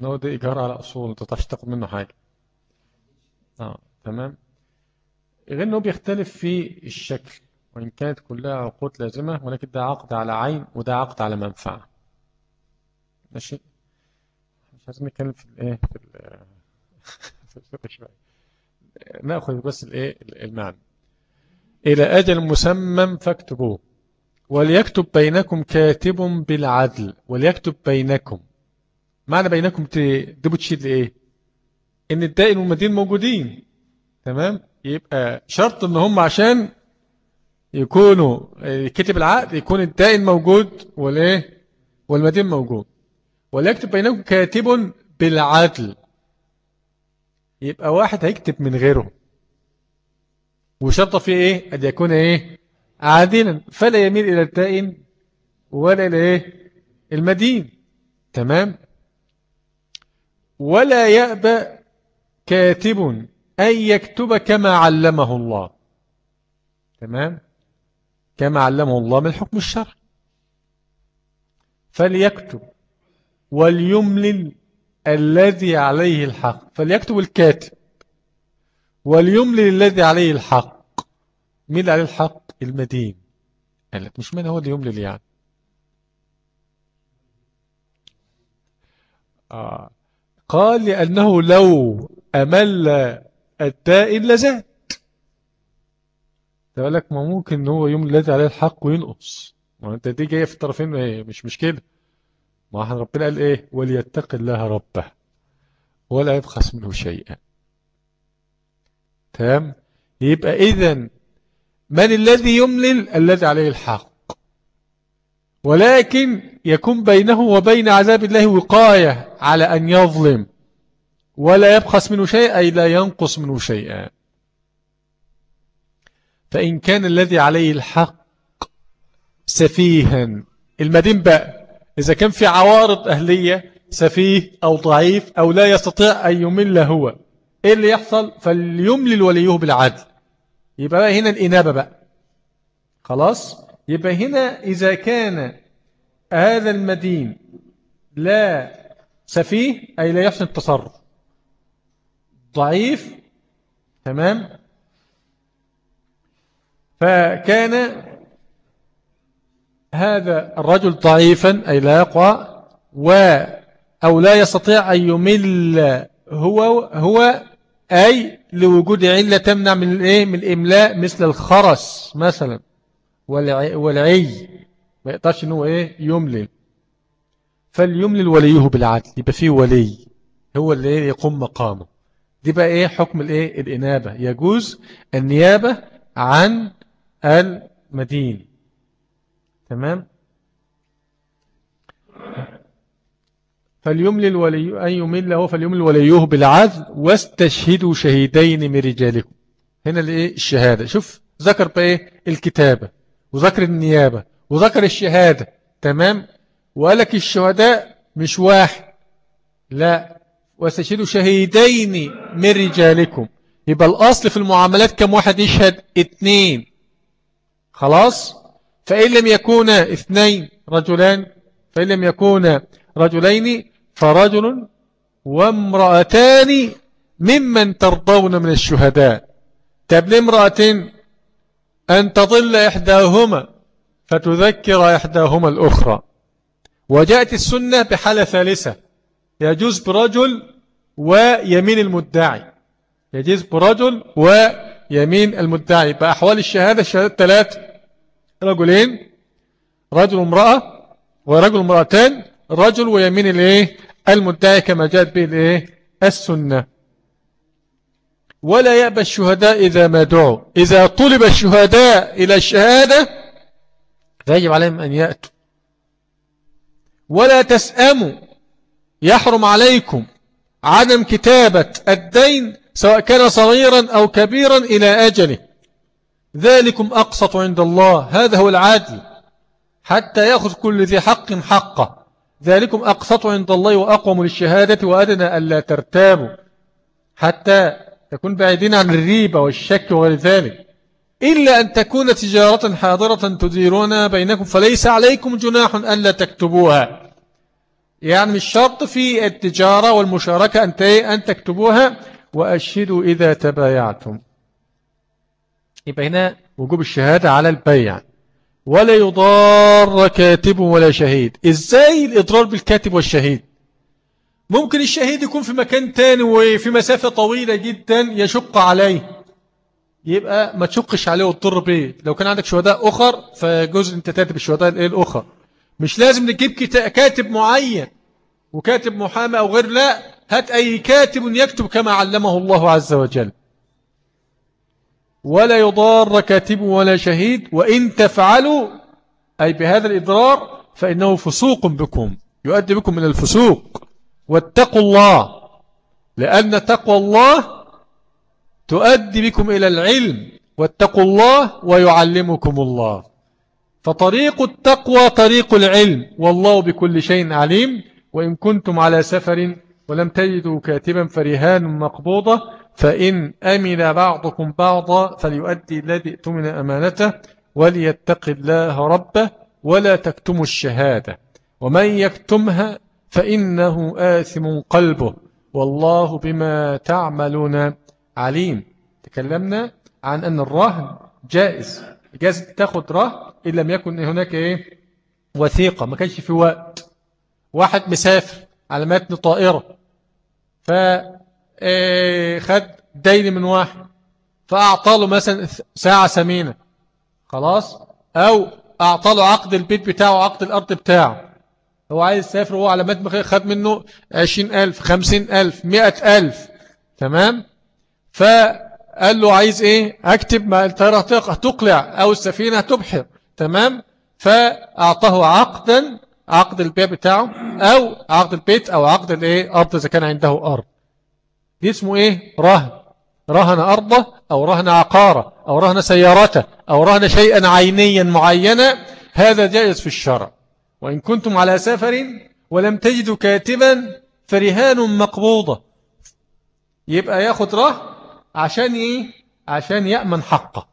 إنه ده إيجار على أصول أنت تعرفش تاخد منه حاجة. آه. تمام؟ غير أنه بيختلف في الشكل. وإن كانت كلها عقود لازمة ولكن ده عقد على عين وده عقد على منفعة. ماشي؟ مش عايزين نتكلم في الإيه؟ في ال *laughs* ناخذ بس الايه المعنى. إلى أجل مسمى فاكتبوه. وليكتب بينكم كاتب بالعدل. وليكتب بينكم. معنى بينكم دي بتشير لإيه؟ إن الدائن والمدين موجودين. تمام؟ يبقى شرط إن هم عشان يكونوا كتب العقد يكون الدائن موجود والإيه؟ والمدين موجود. وليكتب بينكم كاتب بالعدل. يبقى واحد هيكتب من غيره. وشرط فيه إيه؟ أن يكون إيه؟ عادلا. فلا يميل إلى الدائن ولا إلى إيه؟ المدين. تمام؟ ولا يأبى كاتب أن يكتب كما علمه الله. تمام؟ كما علمه الله من حكم الشرع. فليكتب وليملل الذي عليه الحق. فليكتب الكاتب. وليملل الذي عليه الحق. مين اللي عليه الحق؟ المدين. قال لك مش من هو اللي يملل يعني آه. قال لأنه لو أمل الدائن لزاد. تقول لك ما ممكن إن هو يوم الذي عليه الحق وينقص. ما أنت دي جاية في الطرفين مش مشكلة. ما إحنا ربنا قال إيه؟ وليتق الله ربه. ولا يبخس منه شيئا. تمام؟ يبقى اذا من الذي يملل؟ الذي عليه الحق. ولكن يكون بينه وبين عذاب الله وقاية على أن يظلم. ولا يبخس منه شيء أي لا ينقص منه شيئا. فإن كان الذي عليه الحق سفيها. المدين بقى. إذا كان في عوارض أهلية سفيه أو ضعيف أو لا يستطيع أن يمل هو إيه اللي يحصل؟ فليملل وليه بالعدل. يبقى بقى هنا الإنابة بقى. خلاص؟ يبقى هنا إذا كان هذا المدين لا سفيه أي لا يحسن التصرف. ضعيف تمام؟ فكان هذا الرجل ضعيفا أي لا يقوى و أو لا يستطيع أن يمل هو هو أي لوجود علة تمنع من الإيه؟ من الإملاء مثل الخرس مثلا والعي. ما يقدرش إنه إيه؟ يملل. فليملل وليه بالعدل يبقى فيه ولي. هو اللي إيه؟ يقوم مقامه. دي بقى إيه؟ حكم الإيه؟ الإنابة. يجوز النيابة عن المدين. تمام؟ فليملل ولي أن يمل له فليملل وليه بالعدل واستشهدوا شهيدين من رجالكم هنا الإيه؟ الشهادة. شوف ذكر بقى الكتابة وذكر النيابة وذكر الشهادة. تمام؟ وقالك الشهداء مش واحد. لا. واستشهدوا شهيدين من رجالكم. يبقى الأصل في المعاملات كم واحد يشهد؟ اتنين. خلاص؟ فإن لم يكون اثنين رجلان فإن لم يكون رجلين فرجل وامرأتان ممن ترضون من الشهداء. طب لامرأة أن تضل إحداهما فتذكر إحداهما الأخرى. وجاءت السنة بحالة ثالثة. يجوز برجل ويمين المدعي. يجوز برجل ويمين المدعي. بأحوال الشهادة الشهادة ثلاث رجلين رجل امرأة ورجل امرأتان رجل ويمين الإيه؟ المدعي كما جاءت به الإيه؟ السنة. ولا يأبى الشهداء إذا ما دعوا. إذا طلب الشهداء إلى الشهادة فيجب عليهم أن يأتوا. ولا تسأموا. يحرم عليكم عدم كتابة الدين سواء كان صغيرا أو كبيرا إلى أجله. ذلكم أقسط عند الله. هذا هو العادل. حتى يأخذ كل ذي حق حقه. ذلكم أقسط عند الله وأقوم للشهادة وأدنى ألا ترتابوا. حتى تكون بعيدين عن الريبة والشك وغير ذلك. إلا أن تكون تجارة حاضرة تديرون بينكم فليس عليكم جناح ألا تكتبوها. يعني مش شرط في التجارة والمشاركة أن تكتبوها. وأشهدوا إذا تبايعتم. يبقى هنا وجوب الشهادة على البيع. ولا يضار كاتب ولا شهيد. إزاي الإضرار بالكاتب والشهيد؟ ممكن الشهيد يكون في مكان تاني وفي مسافة طويلة جدا يشق عليه. يبقى ما تشقش عليه وتضر بيه لو كان عندك شهداء أخر فجزء أنت تاتب الشهداء الأخر. مش لازم نجيب كاتب معين وكاتب محامي أو غير لا. هات أي كاتب يكتب كما علمه الله عز وجل. ولا يضار كاتب ولا شهيد وإن تفعلوا أي بهذا الإضرار فإنه فسوق بكم يؤدي بكم من الفسوق. واتقوا الله لأن تقوى الله تؤدي بكم إلى العلم. واتقوا الله ويعلمكم الله. فطريق التقوى طريق العلم. والله بكل شيء عليم. وإن كنتم على سفر ولم تجدوا كاتبا فرهان مقبوضة فإن أمن بعضكم بعضا فليؤدي الذي ائتمن أمانته وليتق الله ربه ولا تكتموا الشهادة. ومن يكتمها فإنه آثم قلبه والله بما تعملون عليم. تكلمنا عن أن الرهن جائز. جائز تاخد رهن إن لم يكن هناك إيه؟ وثيقة. ما كانش في وقت. واحد مسافر على متن طائرة. فخد إيه، دين من واحد فأعطاله مثلا ساعة سمينة. خلاص؟ أو أعطاله عقد البيت بتاعه عقد الأرض بتاعه. هو عايز يسافر وهو على متن خد منه عشرين ألف خمسين ألف مئة ألف. تمام؟ فقال له عايز إيه؟ أكتب ما الطيارة تقلع أو السفينة تبحر تمام؟ فأعطاه عقدا عقد البيع بتاعه أو عقد البيت أو عقد الإيه؟ أرض إذا كان عنده أرض. دي اسمه إيه؟ رهن. رهن أرضه أو رهن عقارة أو رهن سيارته أو رهن شيئا عينيا معينا. هذا جائز في الشرع. وإن كنتم على سفر ولم تجدوا كاتبا فرهان مقبوضة. يبقى ياخد رهن عشان إيه؟ عشان يأمن حقه.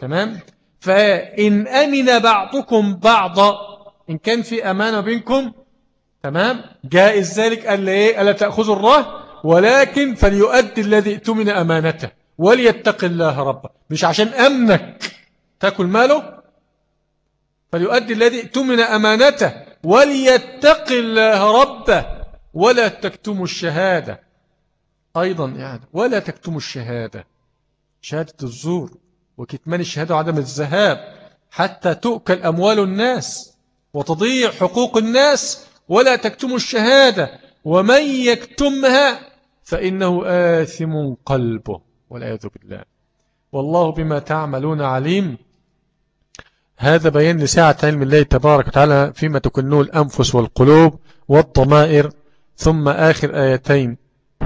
تمام؟ فإن أمن بعضكم بعضا إن كان في أمانة بينكم تمام؟ جائز ذلك ألا إيه؟ ألا تأخذوا الرهن ولكن فليؤدي الذي ائتمن أمانته. وليتق الله ربه. مش عشان أمنك. تأكل ماله؟ فليؤدي الذي ائتمن أمانته. وليتق الله ربه. ولا تكتموا الشهادة. أيضا يعني. ولا تكتموا الشهادة. شهادة الزور وكتمان الشهادة وعدم الذهاب. حتى تؤكل أموال الناس وتضيع حقوق الناس. ولا تكتموا الشهادة. ومن يكتمها فإنه آثم قلبه والعياذ بالله. والله بما تعملون عليم. هذا بيان لساعة علم الله تبارك وتعالى فيما تكنه الأنفس والقلوب والضمائر ثم آخر آيتين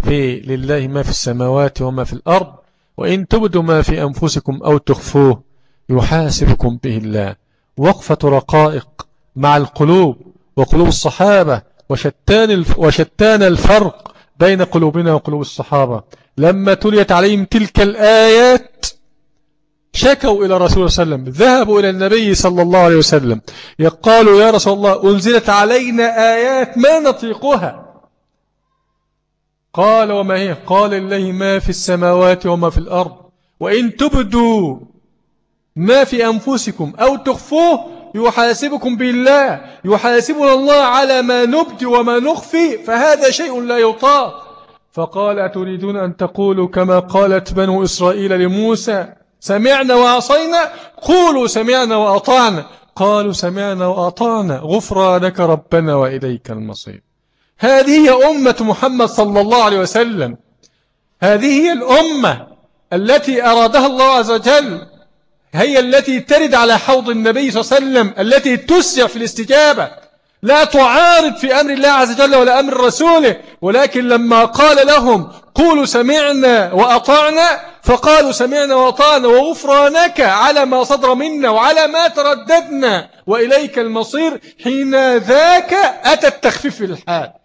في لله ما في السماوات وما في الأرض وإن تبدوا ما في أنفسكم أو تخفوه يحاسبكم به الله. وقفة رقائق مع القلوب وقلوب الصحابة وشتان, وشتان الفرق بين قلوبنا وقلوب الصحابة. لما تليت عليهم تلك الآيات شكوا إلى رسول صلى الله عليه وسلم. ذهبوا إلى النبي صلى الله عليه وسلم. يقالوا يا رسول الله أنزلت علينا آيات ما نطيقها. قال وما هي؟ قال الله ما في السماوات وما في الأرض. وإن تبدوا ما في أنفسكم أو تخفوه يحاسبكم بالله يحاسبنا الله على ما نبدي وما نخفي فهذا شيء لا يطاق. فقال أتريدون أن تقولوا كما قالت بنو إسرائيل لموسى سمعنا وعصينا قولوا سمعنا وأطعنا. قالوا سمعنا وأطعنا. غفرانك ربنا وإليك المصير. هذه هي أمة محمد صلى الله عليه وسلم. هذه هي الأمة التي أرادها الله عز وجل. هي التي ترد على حوض النبي صلى الله عليه وسلم التي تسع في الاستجابة. لا تعارض في أمر الله عز وجل ولا أمر رسوله. ولكن لما قال لهم قولوا سمعنا وأطعنا فقالوا سمعنا وأطعنا وغفرانك على ما صدر منا وعلى ما ترددنا. وإليك المصير حين ذاك أتى التخفيف في الحال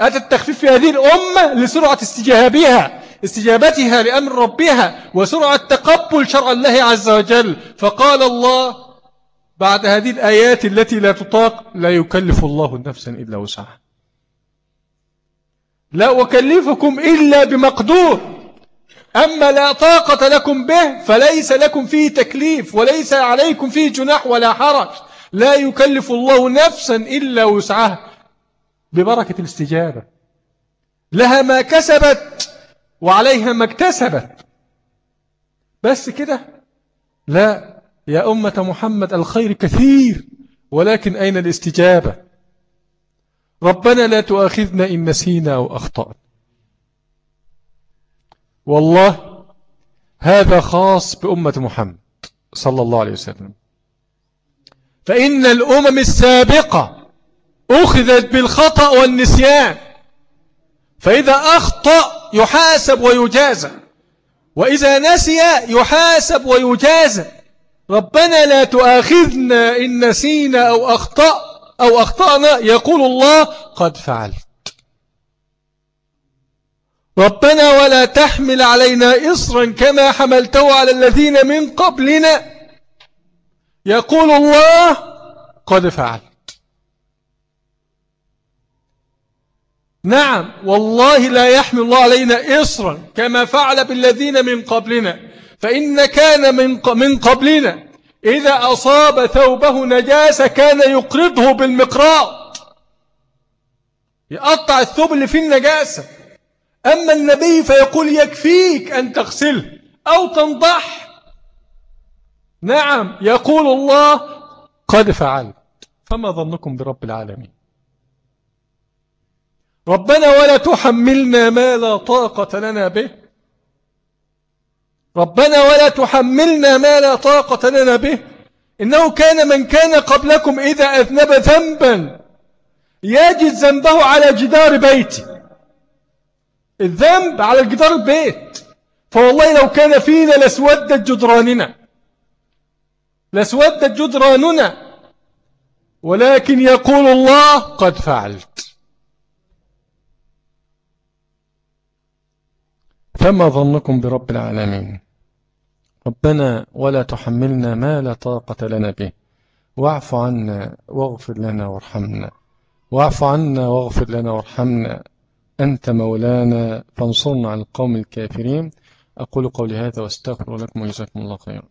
أتى التخفيف في هذه الأمة لسرعة استجابها استجابتها لأمر ربها وسرعة تقبل شرع الله عز وجل. فقال الله بعد هذه الآيات التي لا تطاق لا يكلف الله نفسا إلا وسعها. لا أكلفكم إلا بمقدور أما لا طاقة لكم به فليس لكم فيه تكليف وليس عليكم فيه جناح ولا حرج. لا يكلف الله نفسا إلا وسعها. ببركة الاستجابة. لها ما كسبت وعليها ما اكتسبت. بس كده. لا يا أمة محمد الخير كثير ولكن أين الاستجابة؟ ربنا لا تؤاخذنا إن نسينا أو أخطأنا. والله هذا خاص بأمة محمد صلى الله عليه وسلم. فإن الأمم السابقة أخذت بالخطأ والنسيان. فإذا أخطأ يحاسب ويجازى. وإذا نسي يحاسب ويجازى. ربنا لا تؤاخذنا إن نسينا أو أخطأ أو أخطأنا. يقول الله قد فعلت. ربنا ولا تحمل علينا إصرا كما حملته على الذين من قبلنا. يقول الله قد فعلت. نعم والله لا يحمل الله علينا إصرا كما فعل بالذين من قبلنا فإن كان من من قبلنا إذا أصاب ثوبه نجاسة كان يقرضه بالمقراط يقطع الثوب اللي فيه النجاسة. أما النبي فيقول يكفيك أن تغسله أو تنضح. نعم يقول الله قد فعلت. فما ظنكم برب العالمين؟ ربنا ولا تحملنا ما لا طاقة لنا به. ربنا ولا تحملنا ما لا طاقة لنا به. إنه كان من كان قبلكم إذا أذنب ذنبا يجد ذنبه على جدار بيته. الذنب على جدار البيت. فوالله لو كان فينا لسودت جدراننا. لسودت جدراننا. ولكن يقول الله قد فعلت. فما ظنكم برب العالمين؟ ربنا ولا تحملنا ما لا طاقة لنا به. واعف عنا واغفر لنا وارحمنا. واعف عنا واغفر لنا وارحمنا. أنت مولانا فانصرنا على القوم الكافرين. أقول قولي هذا واستغفر لكم وجزاكم الله خيرا.